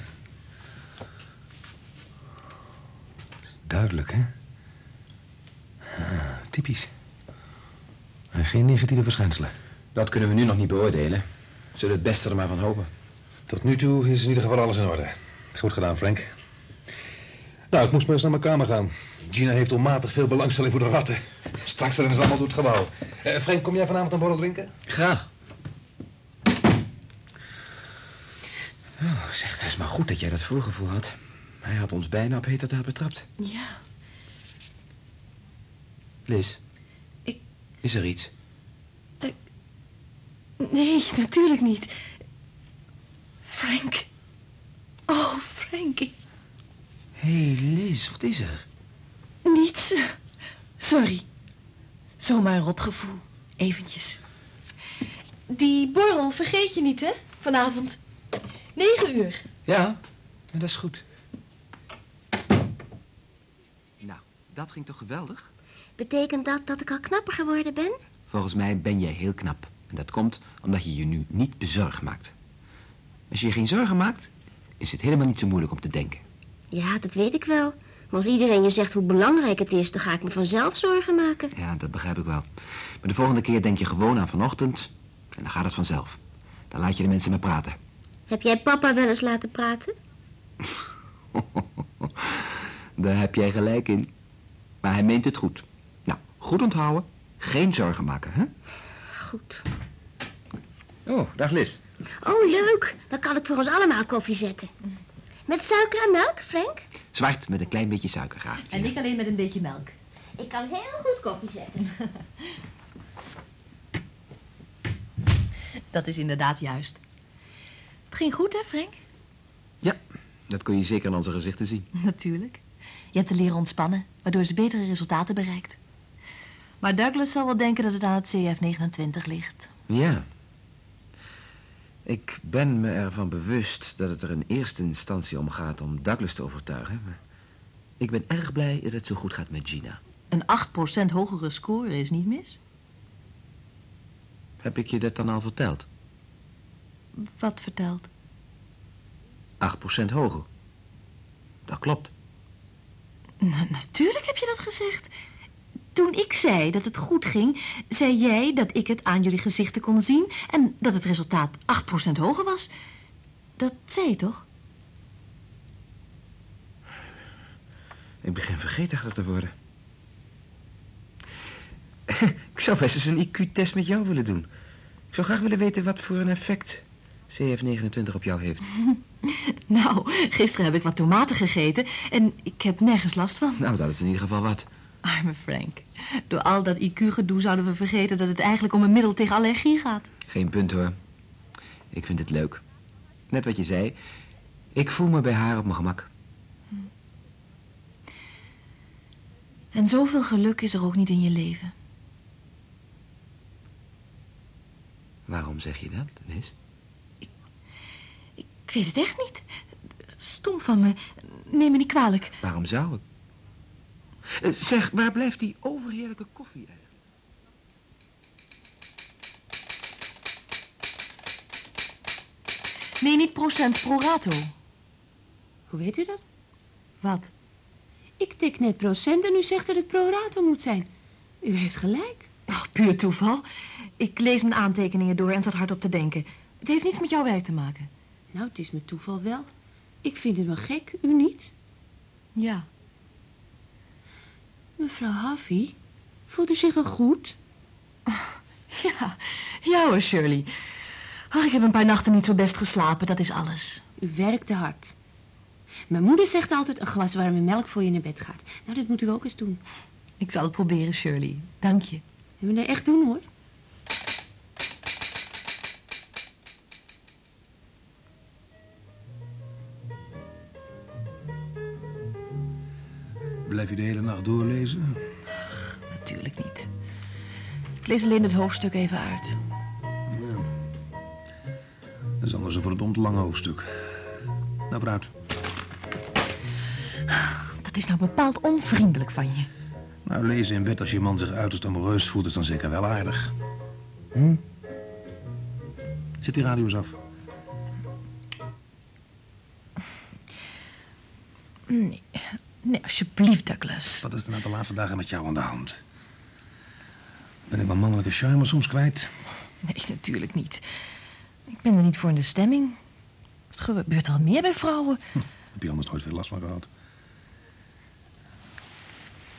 Duidelijk, hè? Ah, typisch. En geen negatieve verschijnselen. Dat kunnen we nu nog niet beoordelen. Zullen het beste er maar van hopen. Tot nu toe is in ieder geval alles in orde. Goed gedaan, Frank. Nou, ik moest maar eens naar mijn kamer gaan. Gina heeft onmatig veel belangstelling voor de ratten. Straks zijn ze allemaal door het gebouw. Eh, Frank, kom jij vanavond een borrel drinken? Graag. Oh, zeg, het is maar goed dat jij dat voorgevoel had. Hij had ons bijna op heterdaad betrapt. Ja. Liz. Ik- Is er iets? Nee, natuurlijk niet. Frank. Frankie. Hé, hey, Liz, wat is er? Niets. Sorry. Zomaar een rot gevoel. Eventjes. Die borrel vergeet je niet, hè? Vanavond. Negen uur. Ja, dat is goed. Nou, dat ging toch geweldig? Betekent dat dat ik al knapper geworden ben? Volgens mij ben jij heel knap. En dat komt omdat je je nu niet bezorgd maakt. Als je je geen zorgen maakt, is het helemaal niet zo moeilijk om te denken. Ja, dat weet ik wel. Maar als iedereen je zegt hoe belangrijk het is, dan ga ik me vanzelf zorgen maken. Ja, dat begrijp ik wel. Maar de volgende keer denk je gewoon aan vanochtend en dan gaat het vanzelf. Dan laat je de mensen maar praten. Heb jij papa wel eens laten praten? Daar heb jij gelijk in. Maar hij meent het goed. Nou, goed onthouden. Geen zorgen maken, hè? Goed. Oh, dag Liz. Oh, leuk. Dan kan ik voor ons allemaal koffie zetten. Met suiker en melk, Frank? Zwart met een klein beetje suiker graag. En ik alleen met een beetje melk. Ik kan heel goed koffie zetten. Dat is inderdaad juist. Het ging goed, hè, Frank? Ja, dat kun je zeker aan onze gezichten zien. Natuurlijk. Je hebt te leren ontspannen, waardoor ze betere resultaten bereikt. Maar Douglas zal wel denken dat het aan het CF29 ligt. Ja. Ik ben me ervan bewust dat het er in eerste instantie om gaat om Douglas te overtuigen. Maar ik ben erg blij dat het zo goed gaat met Gina. Een 8% hogere score is niet mis. Heb ik je dat dan al verteld? Wat vertelt? 8% hoger. Dat klopt. Na- natuurlijk heb je dat gezegd. Toen ik zei dat het goed ging, zei jij dat ik het aan jullie gezichten kon zien... en dat het resultaat 8% hoger was. Dat zei je toch? Ik begin vergeetachtig te worden. ik zou best eens een IQ-test met jou willen doen. Ik zou graag willen weten wat voor een effect CF29 op jou heeft. Nou, gisteren heb ik wat tomaten gegeten en ik heb nergens last van. Nou, dat is in ieder geval wat. Arme Frank. Door al dat IQ-gedoe zouden we vergeten dat het eigenlijk om een middel tegen allergie gaat. Geen punt hoor. Ik vind het leuk. Net wat je zei. Ik voel me bij haar op mijn gemak. En zoveel geluk is er ook niet in je leven. Waarom zeg je dat, Liz? Ik weet het echt niet. Stom van me. Neem me niet kwalijk. Waarom zou ik? Eh, Zeg, waar blijft die overheerlijke koffie eigenlijk? Nee, niet procent, pro rato. Hoe weet u dat? Wat? Ik tik net procent en u zegt dat het pro rato moet zijn. U heeft gelijk. Oh, puur toeval. Ik lees mijn aantekeningen door en zat hardop te denken. Het heeft niets met jouw werk te maken. Nou, het is met toeval wel. Ik vind het wel gek, u niet? Ja. Mevrouw Haffy, voelt u zich wel goed? Ja, ja hoor, Shirley. Ach, ik heb een paar nachten niet zo best geslapen, dat is alles. U werkt te hard. Mijn moeder zegt altijd een glas warme melk voor je naar bed gaat. Nou, dat moet u ook eens doen. Ik zal het proberen, Shirley. Dank je. En we dat echt doen, hoor. Je de hele nacht doorlezen? Natuurlijk niet. Ik lees alleen het hoofdstuk even uit. Dat is anders een verdomd lang hoofdstuk. Nou, vooruit. Dat is nou bepaald onvriendelijk van je. Nou, lezen in bed als je man zich uiterst amoureus voelt... is dan zeker wel aardig. Hm? Zet die radio eens af. Alsjeblieft, Douglas. Wat is er nou de laatste dagen met jou aan de hand? Ben ik mijn mannelijke charme soms kwijt? Nee, natuurlijk niet. Ik ben er niet voor in de stemming. Het gebeurt al meer bij vrouwen. Heb je anders nooit veel last van gehad?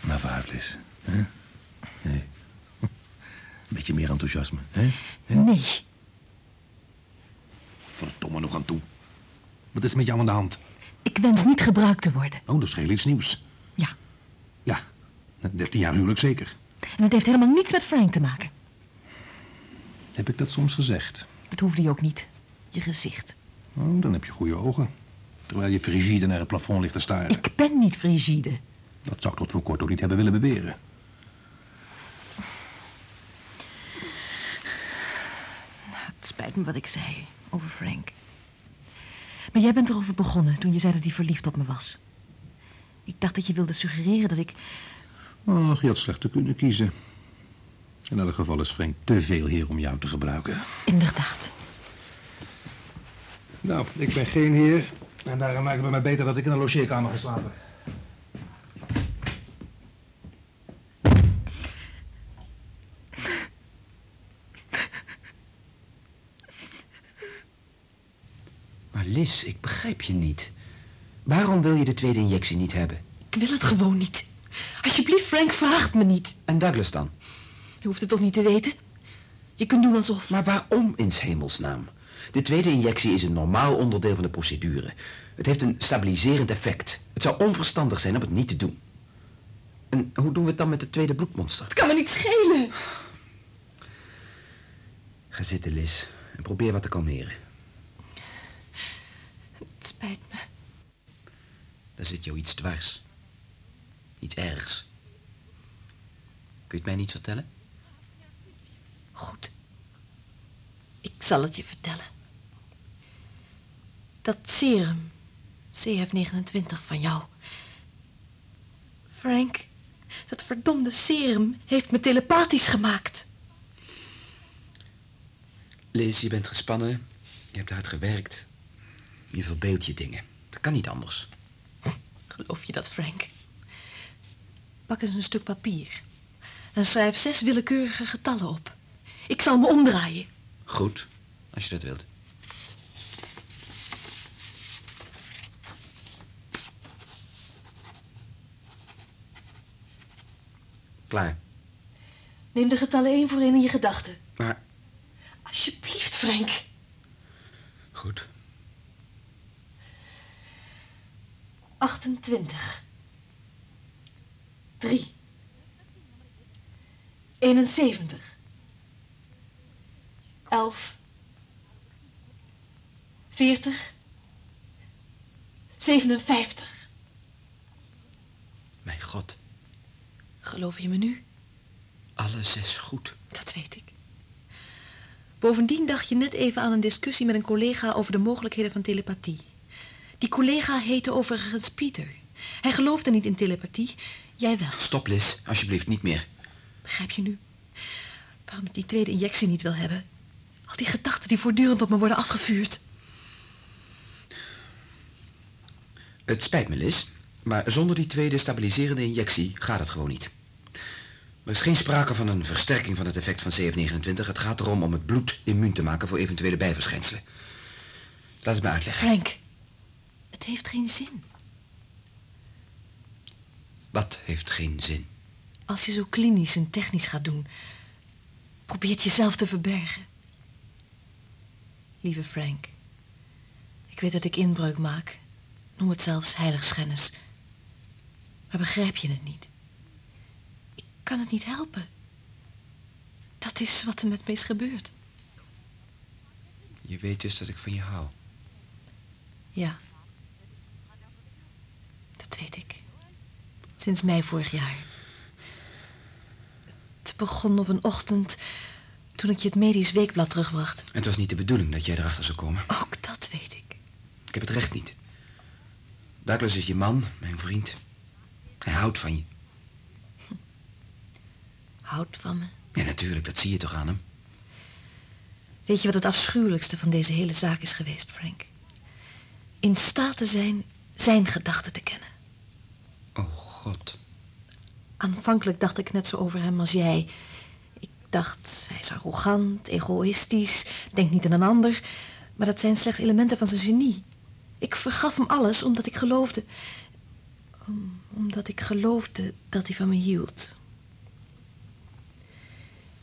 Nou, vooruit, Liz. hè? Nee. Een beetje meer enthousiasme, hè? Hè? Nee. Verdomme nog aan toe. Wat is er met jou aan de hand? Ik wens niet gebruikt te worden. Oh, dat is heel iets nieuws. Ja. Ja, 13 jaar huwelijk zeker. En het heeft helemaal niets met Frank te maken. Heb ik dat soms gezegd? Dat hoefde je ook niet. Je gezicht. Oh, dan heb je goede ogen. Terwijl je frigide naar het plafond ligt te staren. Ik ben niet frigide. Dat zou ik tot voor kort ook niet hebben willen beweren. Het spijt me wat ik zei over Frank. Maar jij bent erover begonnen toen je zei dat hij verliefd op me was. Ik dacht dat je wilde suggereren dat ik... Och, je had slechter kunnen kiezen. In elk geval is Frank te veel heer om jou te gebruiken. Inderdaad. Nou, ik ben geen heer. En daarom lijkt het me beter dat ik in een logeerkamer ga slapen. Maar Liz, ik begrijp je niet. Waarom wil je de tweede injectie niet hebben? Ik wil het gewoon niet. Alsjeblieft, Frank, vraag het me niet. En Douglas dan? Je hoeft het toch niet te weten? Je kunt doen alsof... Maar waarom in 's hemelsnaam? De tweede injectie is een normaal onderdeel van de procedure. Het heeft een stabiliserend effect. Het zou onverstandig zijn om het niet te doen. En hoe doen we het dan met het tweede bloedmonster? Het kan me niet schelen. Ga zitten, Liz, en probeer wat te kalmeren. Het spijt me. Daar zit jou iets dwars. Iets ergs. Kun je het mij niet vertellen? Goed. Ik zal het je vertellen. Dat serum, CF29 van jou. Frank, dat verdomde serum heeft me telepathisch gemaakt. Liz, je bent gespannen. Je hebt hard gewerkt. Je verbeeldt je dingen. Dat kan niet anders. Geloof je dat, Frank? Pak eens een stuk papier. En schrijf zes willekeurige getallen op. Ik zal me omdraaien. Goed, als je dat wilt. Klaar. Neem de getallen één voor één in je gedachten. Maar, Alsjeblieft, Frank. goed. 28. 3. 71. 11. 40. 57. Mijn god, Geloof je me nu? alles is goed. Dat weet ik. Bovendien dacht je net even aan een discussie met een collega over de mogelijkheden van telepathie. Die collega heette overigens Pieter. Hij geloofde niet in telepathie, jij wel. Stop, Liz, alsjeblieft, niet meer. Begrijp je nu? Waarom ik die tweede injectie niet wil hebben? Al die gedachten die voortdurend op me worden afgevuurd. Het spijt me, Liz, maar zonder die tweede stabiliserende injectie gaat het gewoon niet. Er is geen sprake van een versterking van het effect van CF29. Het gaat erom om het bloed immuun te maken voor eventuele bijverschijnselen. Laat het me uitleggen. Frank, het heeft geen zin. Wat heeft geen zin? Als je zo klinisch en technisch gaat doen, probeert jezelf te verbergen. Lieve Frank, ik weet dat ik inbreuk maak. Noem het zelfs heiligschennis. Maar begrijp je het niet? Ik kan het niet helpen. Dat is wat er met me is gebeurd. Je weet dus dat ik van je hou. Ja. Dat weet ik. Sinds mei vorig jaar. Het begon op een ochtend toen ik je het medisch weekblad terugbracht. Het was niet de bedoeling dat jij erachter zou komen. Ook dat weet ik. Ik heb het recht niet. Douglas is je man, mijn vriend. Hij houdt van je. Houd van me. Ja, natuurlijk, dat zie je toch aan hem. Weet je wat het afschuwelijkste van deze hele zaak is geweest, Frank? In staat te zijn zijn gedachten te kennen. God. Aanvankelijk dacht ik net zo over hem als jij. Ik dacht, hij is arrogant, egoïstisch, denkt niet aan een ander. Maar dat zijn slechts elementen van zijn genie. Ik vergaf hem alles omdat ik geloofde... om- omdat ik geloofde dat hij van me hield.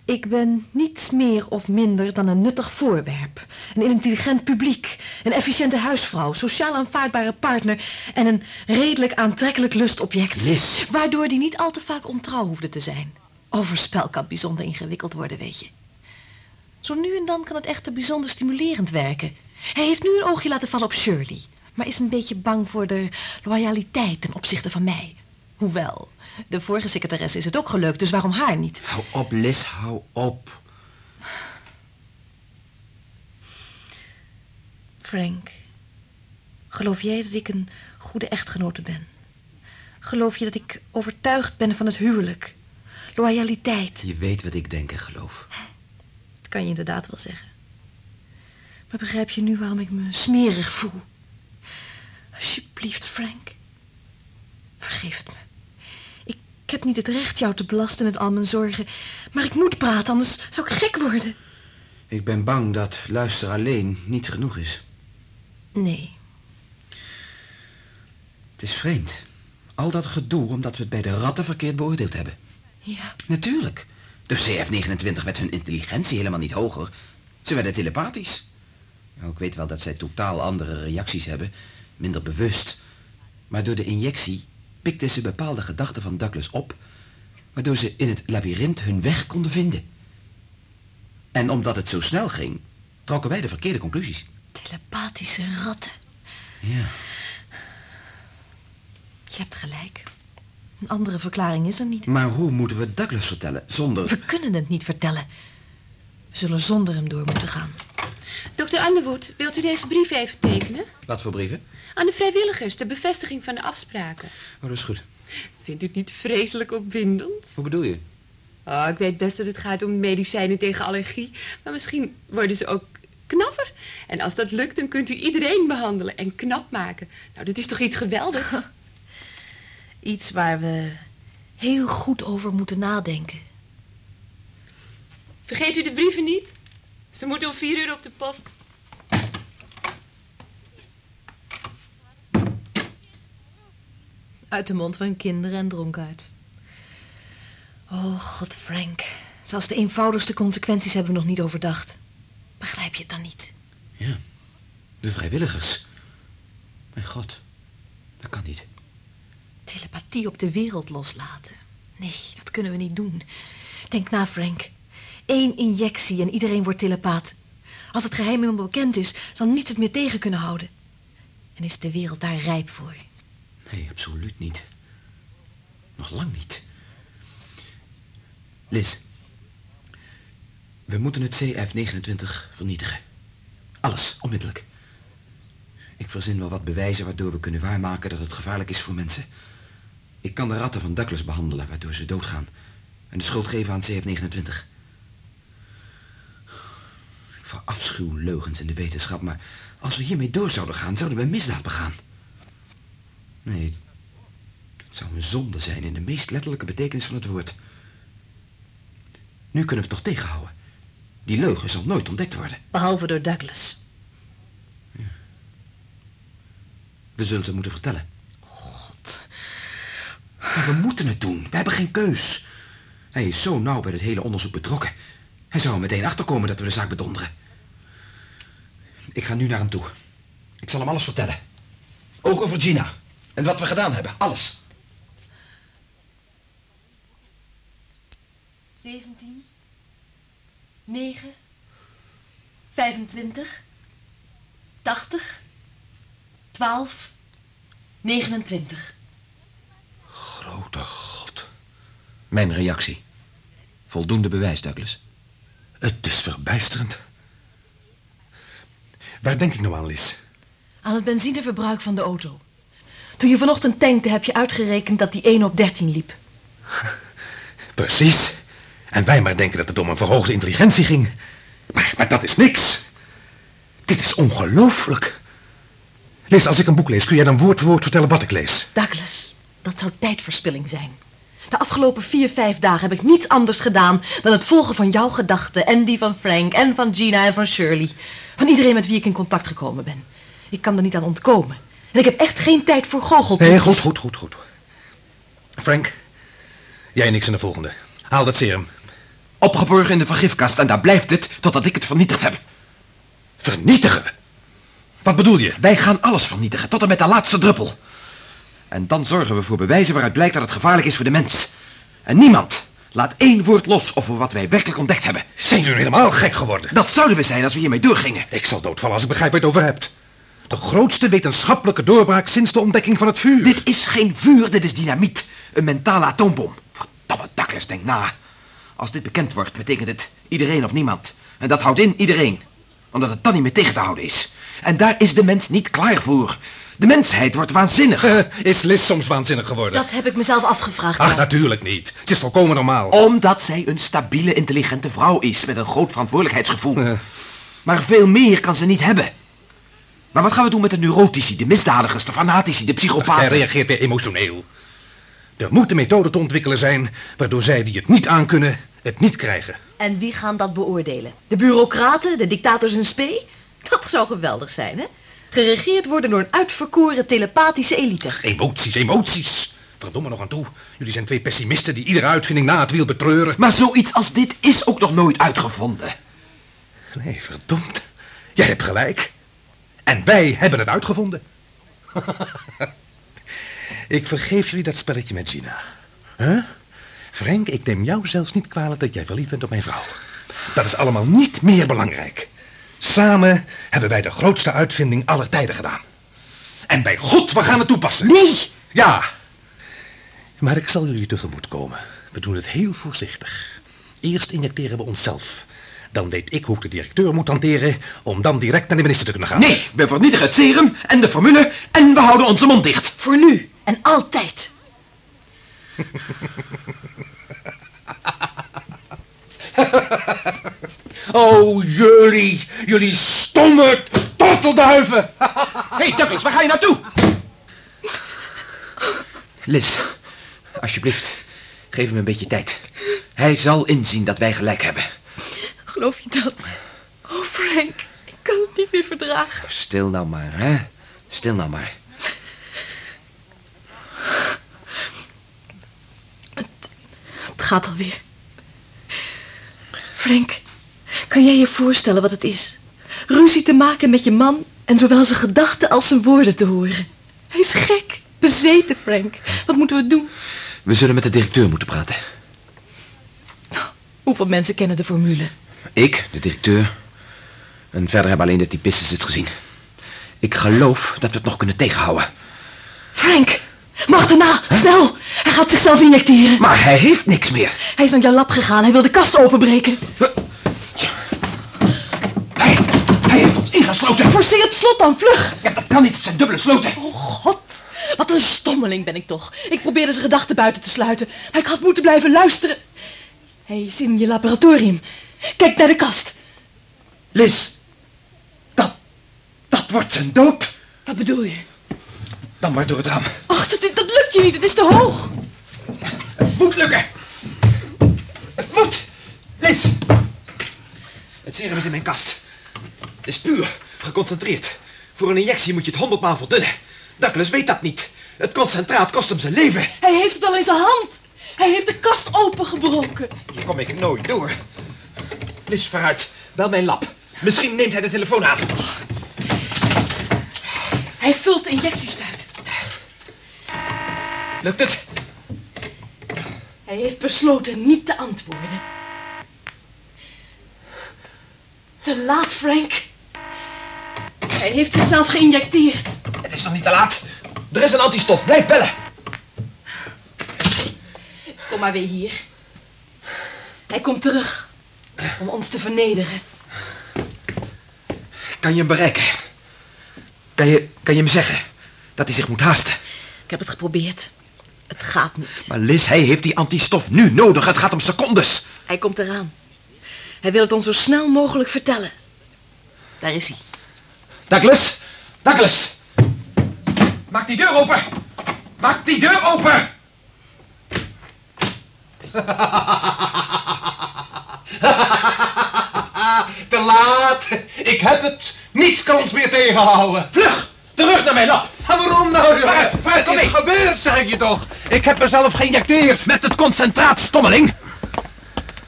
Ik ben niets meer of minder dan een nuttig voorwerp. Een intelligent publiek. Een efficiënte huisvrouw. Sociaal aanvaardbare partner. En een redelijk aantrekkelijk lustobject. Waardoor die niet al te vaak ontrouw hoefde te zijn. Overspel kan bijzonder ingewikkeld worden, weet je. Zo nu en dan kan het echter bijzonder stimulerend werken. Hij heeft nu een oogje laten vallen op Shirley. Maar is een beetje bang voor de loyaliteit ten opzichte van mij. Hoewel, de vorige secretaresse is het ook gelukt, dus waarom haar niet? Hou op, Liz, hou op. Frank, geloof jij dat ik een goede echtgenote ben? Geloof je dat ik overtuigd ben van het huwelijk? Loyaliteit, Je weet wat ik denk en geloof. dat kan je inderdaad wel zeggen. Maar begrijp je nu waarom ik me smerig voel? Alsjeblieft, Frank. Vergeef het me. Ik heb niet het recht jou te belasten met al mijn zorgen. Maar ik moet praten, anders zou ik gek worden. Ik ben bang dat luisteren alleen niet genoeg is. Nee, Het is vreemd. Al dat gedoe omdat we het bij de ratten verkeerd beoordeeld hebben. ja. Natuurlijk. De CF-29 werd hun intelligentie helemaal niet hoger. Ze werden telepathisch. Nou, ik weet wel dat zij totaal andere reacties hebben. Minder bewust. Maar door de injectie pikten ze bepaalde gedachten van Douglas op... waardoor ze in het labyrint hun weg konden vinden. En omdat het zo snel ging, trokken wij de verkeerde conclusies. Telepathische ratten. Ja. Je hebt gelijk. Een andere verklaring is er niet. Maar hoe moeten we Douglas vertellen zonder... We kunnen het niet vertellen. We zullen zonder hem door moeten gaan. Dokter Underwood, wilt u deze brief even tekenen? Wat voor brieven? Aan de vrijwilligers, de bevestiging van de afspraken. Oh, dat is goed. Vindt u het niet vreselijk opwindend? Hoe bedoel je? Oh, ik weet best dat het gaat om medicijnen tegen allergie. Maar misschien worden ze ook knapper. En als dat lukt, dan kunt u iedereen behandelen en knap maken. Nou, dat is toch iets geweldigs? Iets waar we heel goed over moeten nadenken. Vergeet u de brieven niet. Ze moeten om vier uur op de post. Uit de mond van kinderen en dronkaards. Oh, god, Frank. Zelfs de eenvoudigste consequenties hebben we nog niet overdacht. Begrijp je het dan niet? Ja, de vrijwilligers. Mijn god. Dat kan niet. Telepathie op de wereld loslaten. Nee, dat kunnen we niet doen. Denk na, Frank. Eén injectie en iedereen wordt telepaat. Als het geheim helemaal bekend is, zal niets het meer tegen kunnen houden. En is de wereld daar rijp voor? Nee, absoluut niet. Nog lang niet. Liz. We moeten het CF-29 vernietigen. Alles, onmiddellijk. Ik verzin wel wat bewijzen waardoor we kunnen waarmaken dat het gevaarlijk is voor mensen. Ik kan de ratten van Douglas behandelen, waardoor ze doodgaan. En de schuld geven aan CF-29. Verafschuw leugens in de wetenschap, maar als we hiermee door zouden gaan, zouden we misdaad begaan. Nee, het, het zou een zonde zijn in de meest letterlijke betekenis van het woord. Nu kunnen we het toch tegenhouden. Die leugen zal nooit ontdekt worden. Behalve door Douglas. We zullen het moeten vertellen. God. Maar we moeten het doen. We hebben geen keus. Hij is zo nauw bij het hele onderzoek betrokken. Hij zou er meteen achterkomen dat we de zaak bedonderen. Ik ga nu naar hem toe. Ik zal hem alles vertellen. Ook over Gina. En wat we gedaan hebben. Alles. 17, 9, 25, 80, 12, 29. Grote god. Mijn reactie. Voldoende bewijs, Douglas. Het is verbijsterend. Waar denk ik nou aan, Liz? Aan het benzineverbruik van de auto. Toen je vanochtend tankte heb je uitgerekend dat die 1 op 13 liep. Precies. En wij maar denken dat het om een verhoogde intelligentie ging. Maar, maar dat is niks. Dit is ongelooflijk. Liz, als ik een boek lees, kun jij dan woord voor woord vertellen wat ik lees? Douglas, dat zou tijdverspilling zijn. De afgelopen vier, vijf dagen heb ik niets anders gedaan dan het volgen van jouw gedachten en die van Frank en van Gina en van Shirley. Van iedereen met wie ik in contact gekomen ben. Ik kan er niet aan ontkomen. En ik heb echt geen tijd voor goocheltjes. Nee, goed, goed, goed, goed. Frank, jij en ik zijn de volgende. Haal dat serum. Opgeborgen in de vergifkast en daar blijft het totdat ik het vernietigd heb. Vernietigen? Wat bedoel je? Wij gaan alles vernietigen, tot en met de laatste druppel. En dan zorgen we voor bewijzen waaruit blijkt dat het gevaarlijk is voor de mens. En niemand laat één woord los over wat wij werkelijk ontdekt hebben. Zijn jullie helemaal gek geworden? Dat zouden we zijn als we hiermee doorgingen. Ik zal doodvallen als ik begrijp waar je het over hebt. De grootste wetenschappelijke doorbraak sinds de ontdekking van het vuur. Dit is geen vuur, dit is dynamiet. Een mentale atoombom. Verdamme, Douglas, denk na. Als dit bekend wordt, betekent het iedereen of niemand. En dat houdt in iedereen. Omdat het dan niet meer tegen te houden is. En daar is de mens niet klaar voor. De mensheid wordt waanzinnig. Eh, is Liz soms waanzinnig geworden? Dat heb ik mezelf afgevraagd. Ach, ja. natuurlijk niet. Het is volkomen normaal. Omdat zij een stabiele, intelligente vrouw is met een groot verantwoordelijkheidsgevoel. Eh. Maar veel meer kan ze niet hebben. Maar wat gaan we doen met de neurotici, de misdadigers, de fanatici, de Hij psychopaten? reageert weer emotioneel. Er moet een methode te ontwikkelen zijn... waardoor zij die het niet aankunnen, het niet krijgen. En wie gaan dat beoordelen? De bureaucraten, de dictators in spe? Dat zou geweldig zijn, hè? Geregeerd worden door een uitverkoren telepathische elite. Emoties, emoties. Verdomme nog aan toe. Jullie zijn twee pessimisten die iedere uitvinding na het wiel betreuren. Maar zoiets als dit is ook nog nooit uitgevonden. Nee, verdomd. Jij hebt gelijk. En wij hebben het uitgevonden. ik vergeef jullie dat spelletje met Gina. Huh? Frank, ik neem jou zelfs niet kwalijk dat jij verliefd bent op mijn vrouw. Dat is allemaal niet meer belangrijk. Samen hebben wij de grootste uitvinding aller tijden gedaan. En bij God, we gaan het toepassen. Nee! Ja. Maar ik zal jullie tegemoet komen. We doen het heel voorzichtig. Eerst injecteren we onszelf. Dan weet ik hoe ik de directeur moet hanteren... om dan direct naar de minister te kunnen gaan. Nee, we vernietigen het serum en de formule en we houden onze mond dicht. Voor nu en altijd. Oh, jullie. Jullie stomme tortelduiven. Hé, hey, waar ga je naartoe? Liz, alsjeblieft, geef hem een beetje tijd. Hij zal inzien dat wij gelijk hebben. Geloof je dat? Oh, Frank, ik kan het niet meer verdragen. Stil nou maar, hè? Stil nou maar. Het gaat alweer. Frank, kan jij je voorstellen wat het is? Ruzie te maken met je man en zowel zijn gedachten als zijn woorden te horen. Hij is gek. Bezeten, Frank. Wat moeten we doen? We zullen met de directeur moeten praten. Hoeveel mensen kennen de formule? Ik, de directeur. En verder hebben alleen de typistes het gezien. Ik geloof dat we het nog kunnen tegenhouden. Frank! Mag daarna! Snel! Hij gaat zichzelf injecteren. Maar hij heeft niks meer. Hij is naar jouw lab gegaan. Hij wil de kast openbreken. Ingesloten. Forceer het slot dan, vlug! Ja, dat kan niet. Het zijn dubbele sloten. Oh, god. Wat een stommeling ben ik toch. Ik probeerde zijn gedachten buiten te sluiten. Maar ik had moeten blijven luisteren. Hij is in je laboratorium. Kijk naar de kast. Liz, dat, dat wordt zijn dood. Wat bedoel je? Dan maar door het raam. Ach, dat, dat lukt je niet. Het is te hoog. Het moet lukken. Het moet. Liz. Het serum is in mijn kast. Het is puur, geconcentreerd. Voor een injectie moet je het honderdmaal verdunnen. Douglas weet dat niet. Het concentraat kost hem zijn leven. Hij heeft het al in zijn hand. Hij heeft de kast opengebroken. Hier kom ik nooit door. Liz, vooruit. Bel mijn lab. Misschien neemt hij de telefoon aan. Hij vult de injectiespuit. Lukt het? Hij heeft besloten niet te antwoorden. Te laat, Frank. Hij heeft zichzelf geïnjecteerd. Het is nog niet te laat. Er is een antistof. Blijf bellen. Kom maar weer hier. Hij komt terug om ons te vernederen. Kan je hem bereiken? Kan je, kan je hem zeggen dat hij zich moet haasten? Ik heb het geprobeerd. Het gaat niet. Maar Liz, hij heeft die antistof nu nodig. Het gaat om secondes. Hij komt eraan. Hij wil het ons zo snel mogelijk vertellen. Daar is hij. Douglas! Douglas! Maak die deur open! Maak die deur open! Te laat. Ik heb het. Niets kan ons meer tegenhouden. Vlug! Terug naar mijn lab! Waarom nou, jongen? Vooruit, vooruit, kom Het is mee. gebeurd, zeg ik je toch. Ik heb mezelf geïnjecteerd. Met het concentraat, stommeling!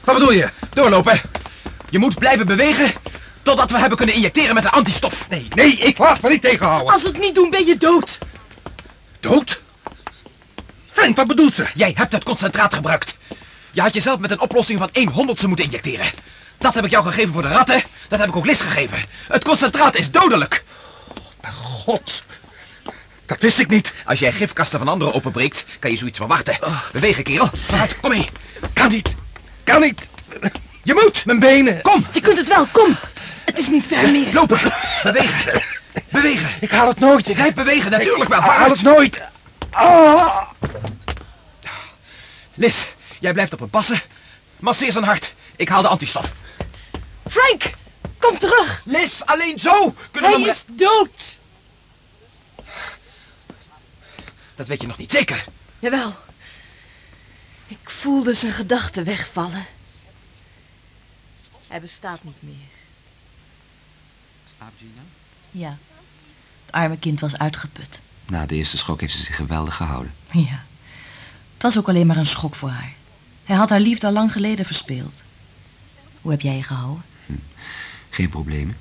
Wat bedoel je? Doorlopen. Je moet blijven bewegen totdat we hebben kunnen injecteren met de antistof. Nee, nee, ik laat me niet tegenhouden. Als we het niet doen, ben je dood. Dood? Frank, wat bedoelt ze? Jij hebt het concentraat gebruikt. Je had jezelf met een oplossing van 1 honderdste moeten injecteren. Dat heb ik jou gegeven voor de ratten. Dat heb ik ook Liz gegeven. Het concentraat is dodelijk. God. Dat wist ik niet. Als jij gifkasten van anderen openbreekt, kan je zoiets verwachten. Bewegen, kerel. Vooruit, kom mee. Kan niet. Kan niet. Je moet. Mijn benen. Kom. Je kunt het wel, kom. Het is niet ver meer. Lopen. Bewegen. Bewegen. Ik haal het nooit. Ik Blijf bewegen, natuurlijk wel. haal Vooruit. het nooit. Ah. Liz, jij blijft op hem passen. Masseer zijn hart. Ik haal de antistof. Frank, kom terug. Liz, alleen zo kunnen we Hij is dood. Dat weet je nog niet zeker. Jawel. Ik voelde zijn gedachten wegvallen. Hij bestaat niet meer. Ja. Het arme kind was uitgeput. Na de eerste schok heeft ze zich geweldig gehouden. Ja. Het was ook alleen maar een schok voor haar. Hij had haar liefde al lang geleden verspeeld. Hoe heb jij je gehouden? Geen problemen.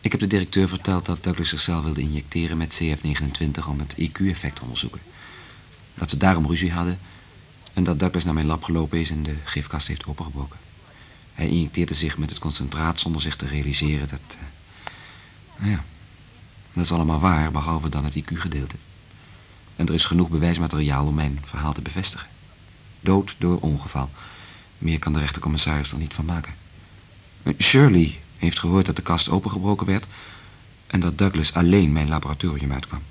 Ik heb de directeur verteld dat Douglas zichzelf wilde injecteren met CF29 om het IQ-effect te onderzoeken. Dat we daarom ruzie hadden en dat Douglas naar mijn lab gelopen is en de gifkast heeft opengebroken. Hij injecteerde zich met het concentraat zonder zich te realiseren dat... eh, ja, dat is allemaal waar, behalve dan het IQ-gedeelte. En er is genoeg bewijsmateriaal om mijn verhaal te bevestigen. Dood door ongeval. Meer kan de rechtercommissaris er niet van maken. Shirley heeft gehoord dat de kast opengebroken werd... en dat Douglas alleen mijn laboratorium uitkwam.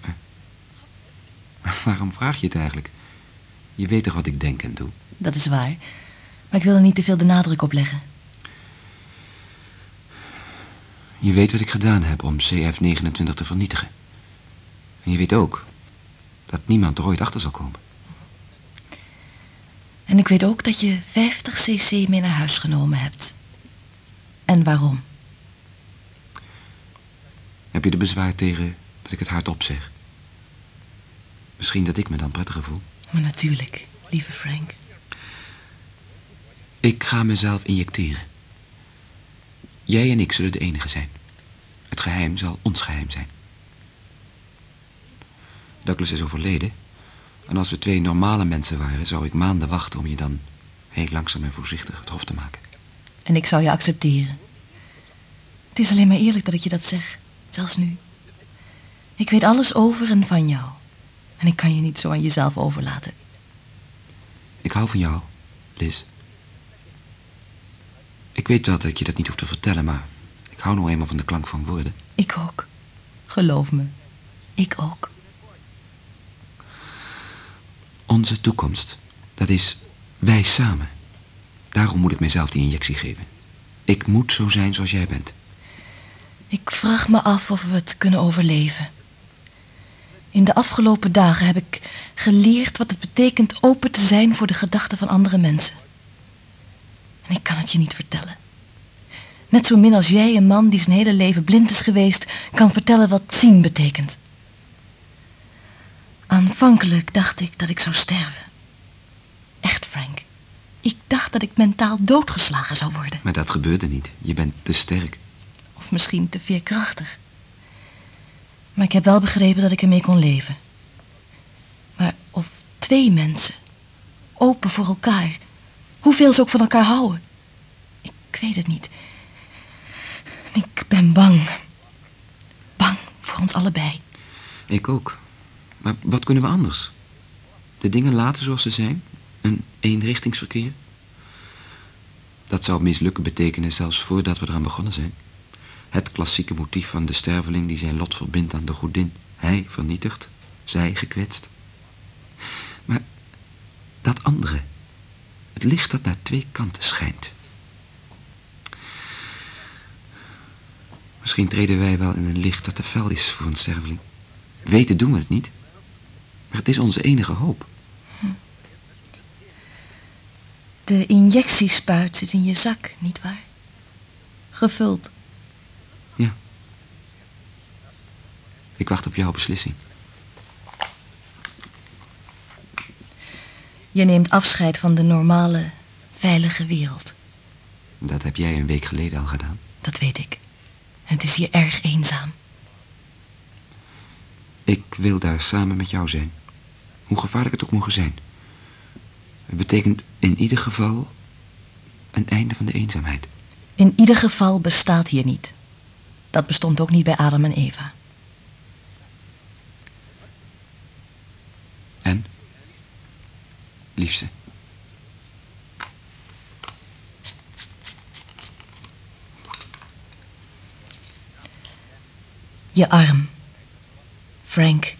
Eh, Waarom vraag je het eigenlijk? Je weet toch wat ik denk en doe? Dat is waar. Maar ik wil er niet te veel de nadruk op leggen. Je weet wat ik gedaan heb om CF29 te vernietigen. En je weet ook dat niemand er ooit achter zal komen. En ik weet ook dat je 50 cc mee naar huis genomen hebt. En waarom? Heb je er bezwaar tegen dat ik het hardop zeg? Misschien dat ik me dan prettiger voel. Maar natuurlijk, lieve Frank. Ik ga mezelf injecteren. Jij en ik zullen de enige zijn. Het geheim zal ons geheim zijn. Douglas is overleden. En als we twee normale mensen waren, zou ik maanden wachten om je dan heel langzaam en voorzichtig het hof te maken. En ik zou je accepteren. Het is alleen maar eerlijk dat ik je dat zeg. Zelfs nu. Ik weet alles over en van jou. En ik kan je niet zo aan jezelf overlaten. Ik hou van jou, Liz. Ik weet wel dat je dat niet hoeft te vertellen, maar ik hou nou eenmaal van de klank van woorden. Ik ook. Geloof me. Ik ook. Onze toekomst, dat is wij samen. Daarom moet ik mijzelf die injectie geven. Ik moet zo zijn zoals jij bent. Ik vraag me af of we het kunnen overleven. In de afgelopen dagen heb ik geleerd wat het betekent open te zijn voor de gedachten van andere mensen. En ik kan het je niet vertellen. Net zo min als jij een man die zijn hele leven blind is geweest, kan vertellen wat zien betekent. Aanvankelijk dacht ik dat ik zou sterven. Echt, Frank. Ik dacht dat ik mentaal doodgeslagen zou worden. Maar dat gebeurde niet. Je bent te sterk. Of misschien te veerkrachtig. Maar ik heb wel begrepen dat ik ermee kon leven. Maar of twee mensen, open voor elkaar, hoeveel ze ook van elkaar houden, ik weet het niet. Ik ben bang. Bang voor ons allebei. Ik ook. Maar wat kunnen we anders? De dingen laten zoals ze zijn? Een eenrichtingsverkeer? Dat zou mislukken betekenen zelfs voordat we eraan begonnen zijn. Het klassieke motief van de sterveling die zijn lot verbindt aan de godin. Hij vernietigd, zij gekwetst. Maar dat andere, het licht dat naar twee kanten schijnt. Misschien treden wij wel in een licht dat te fel is voor een sterveling. Weten doen we het niet. Maar het is onze enige hoop. De injectiespuit zit in je zak, nietwaar? Gevuld. Ja. Ik wacht op jouw beslissing. Je neemt afscheid van de normale, veilige wereld. Dat heb jij een week geleden al gedaan. Dat weet ik. Het is hier erg eenzaam. Ik wil daar samen met jou zijn. Hoe gevaarlijk het ook mogen zijn. Het betekent in ieder geval een einde van de eenzaamheid. In ieder geval bestaat hier niet. Dat bestond ook niet bij Adam en Eva. En? Liefste. Je arm. Frank.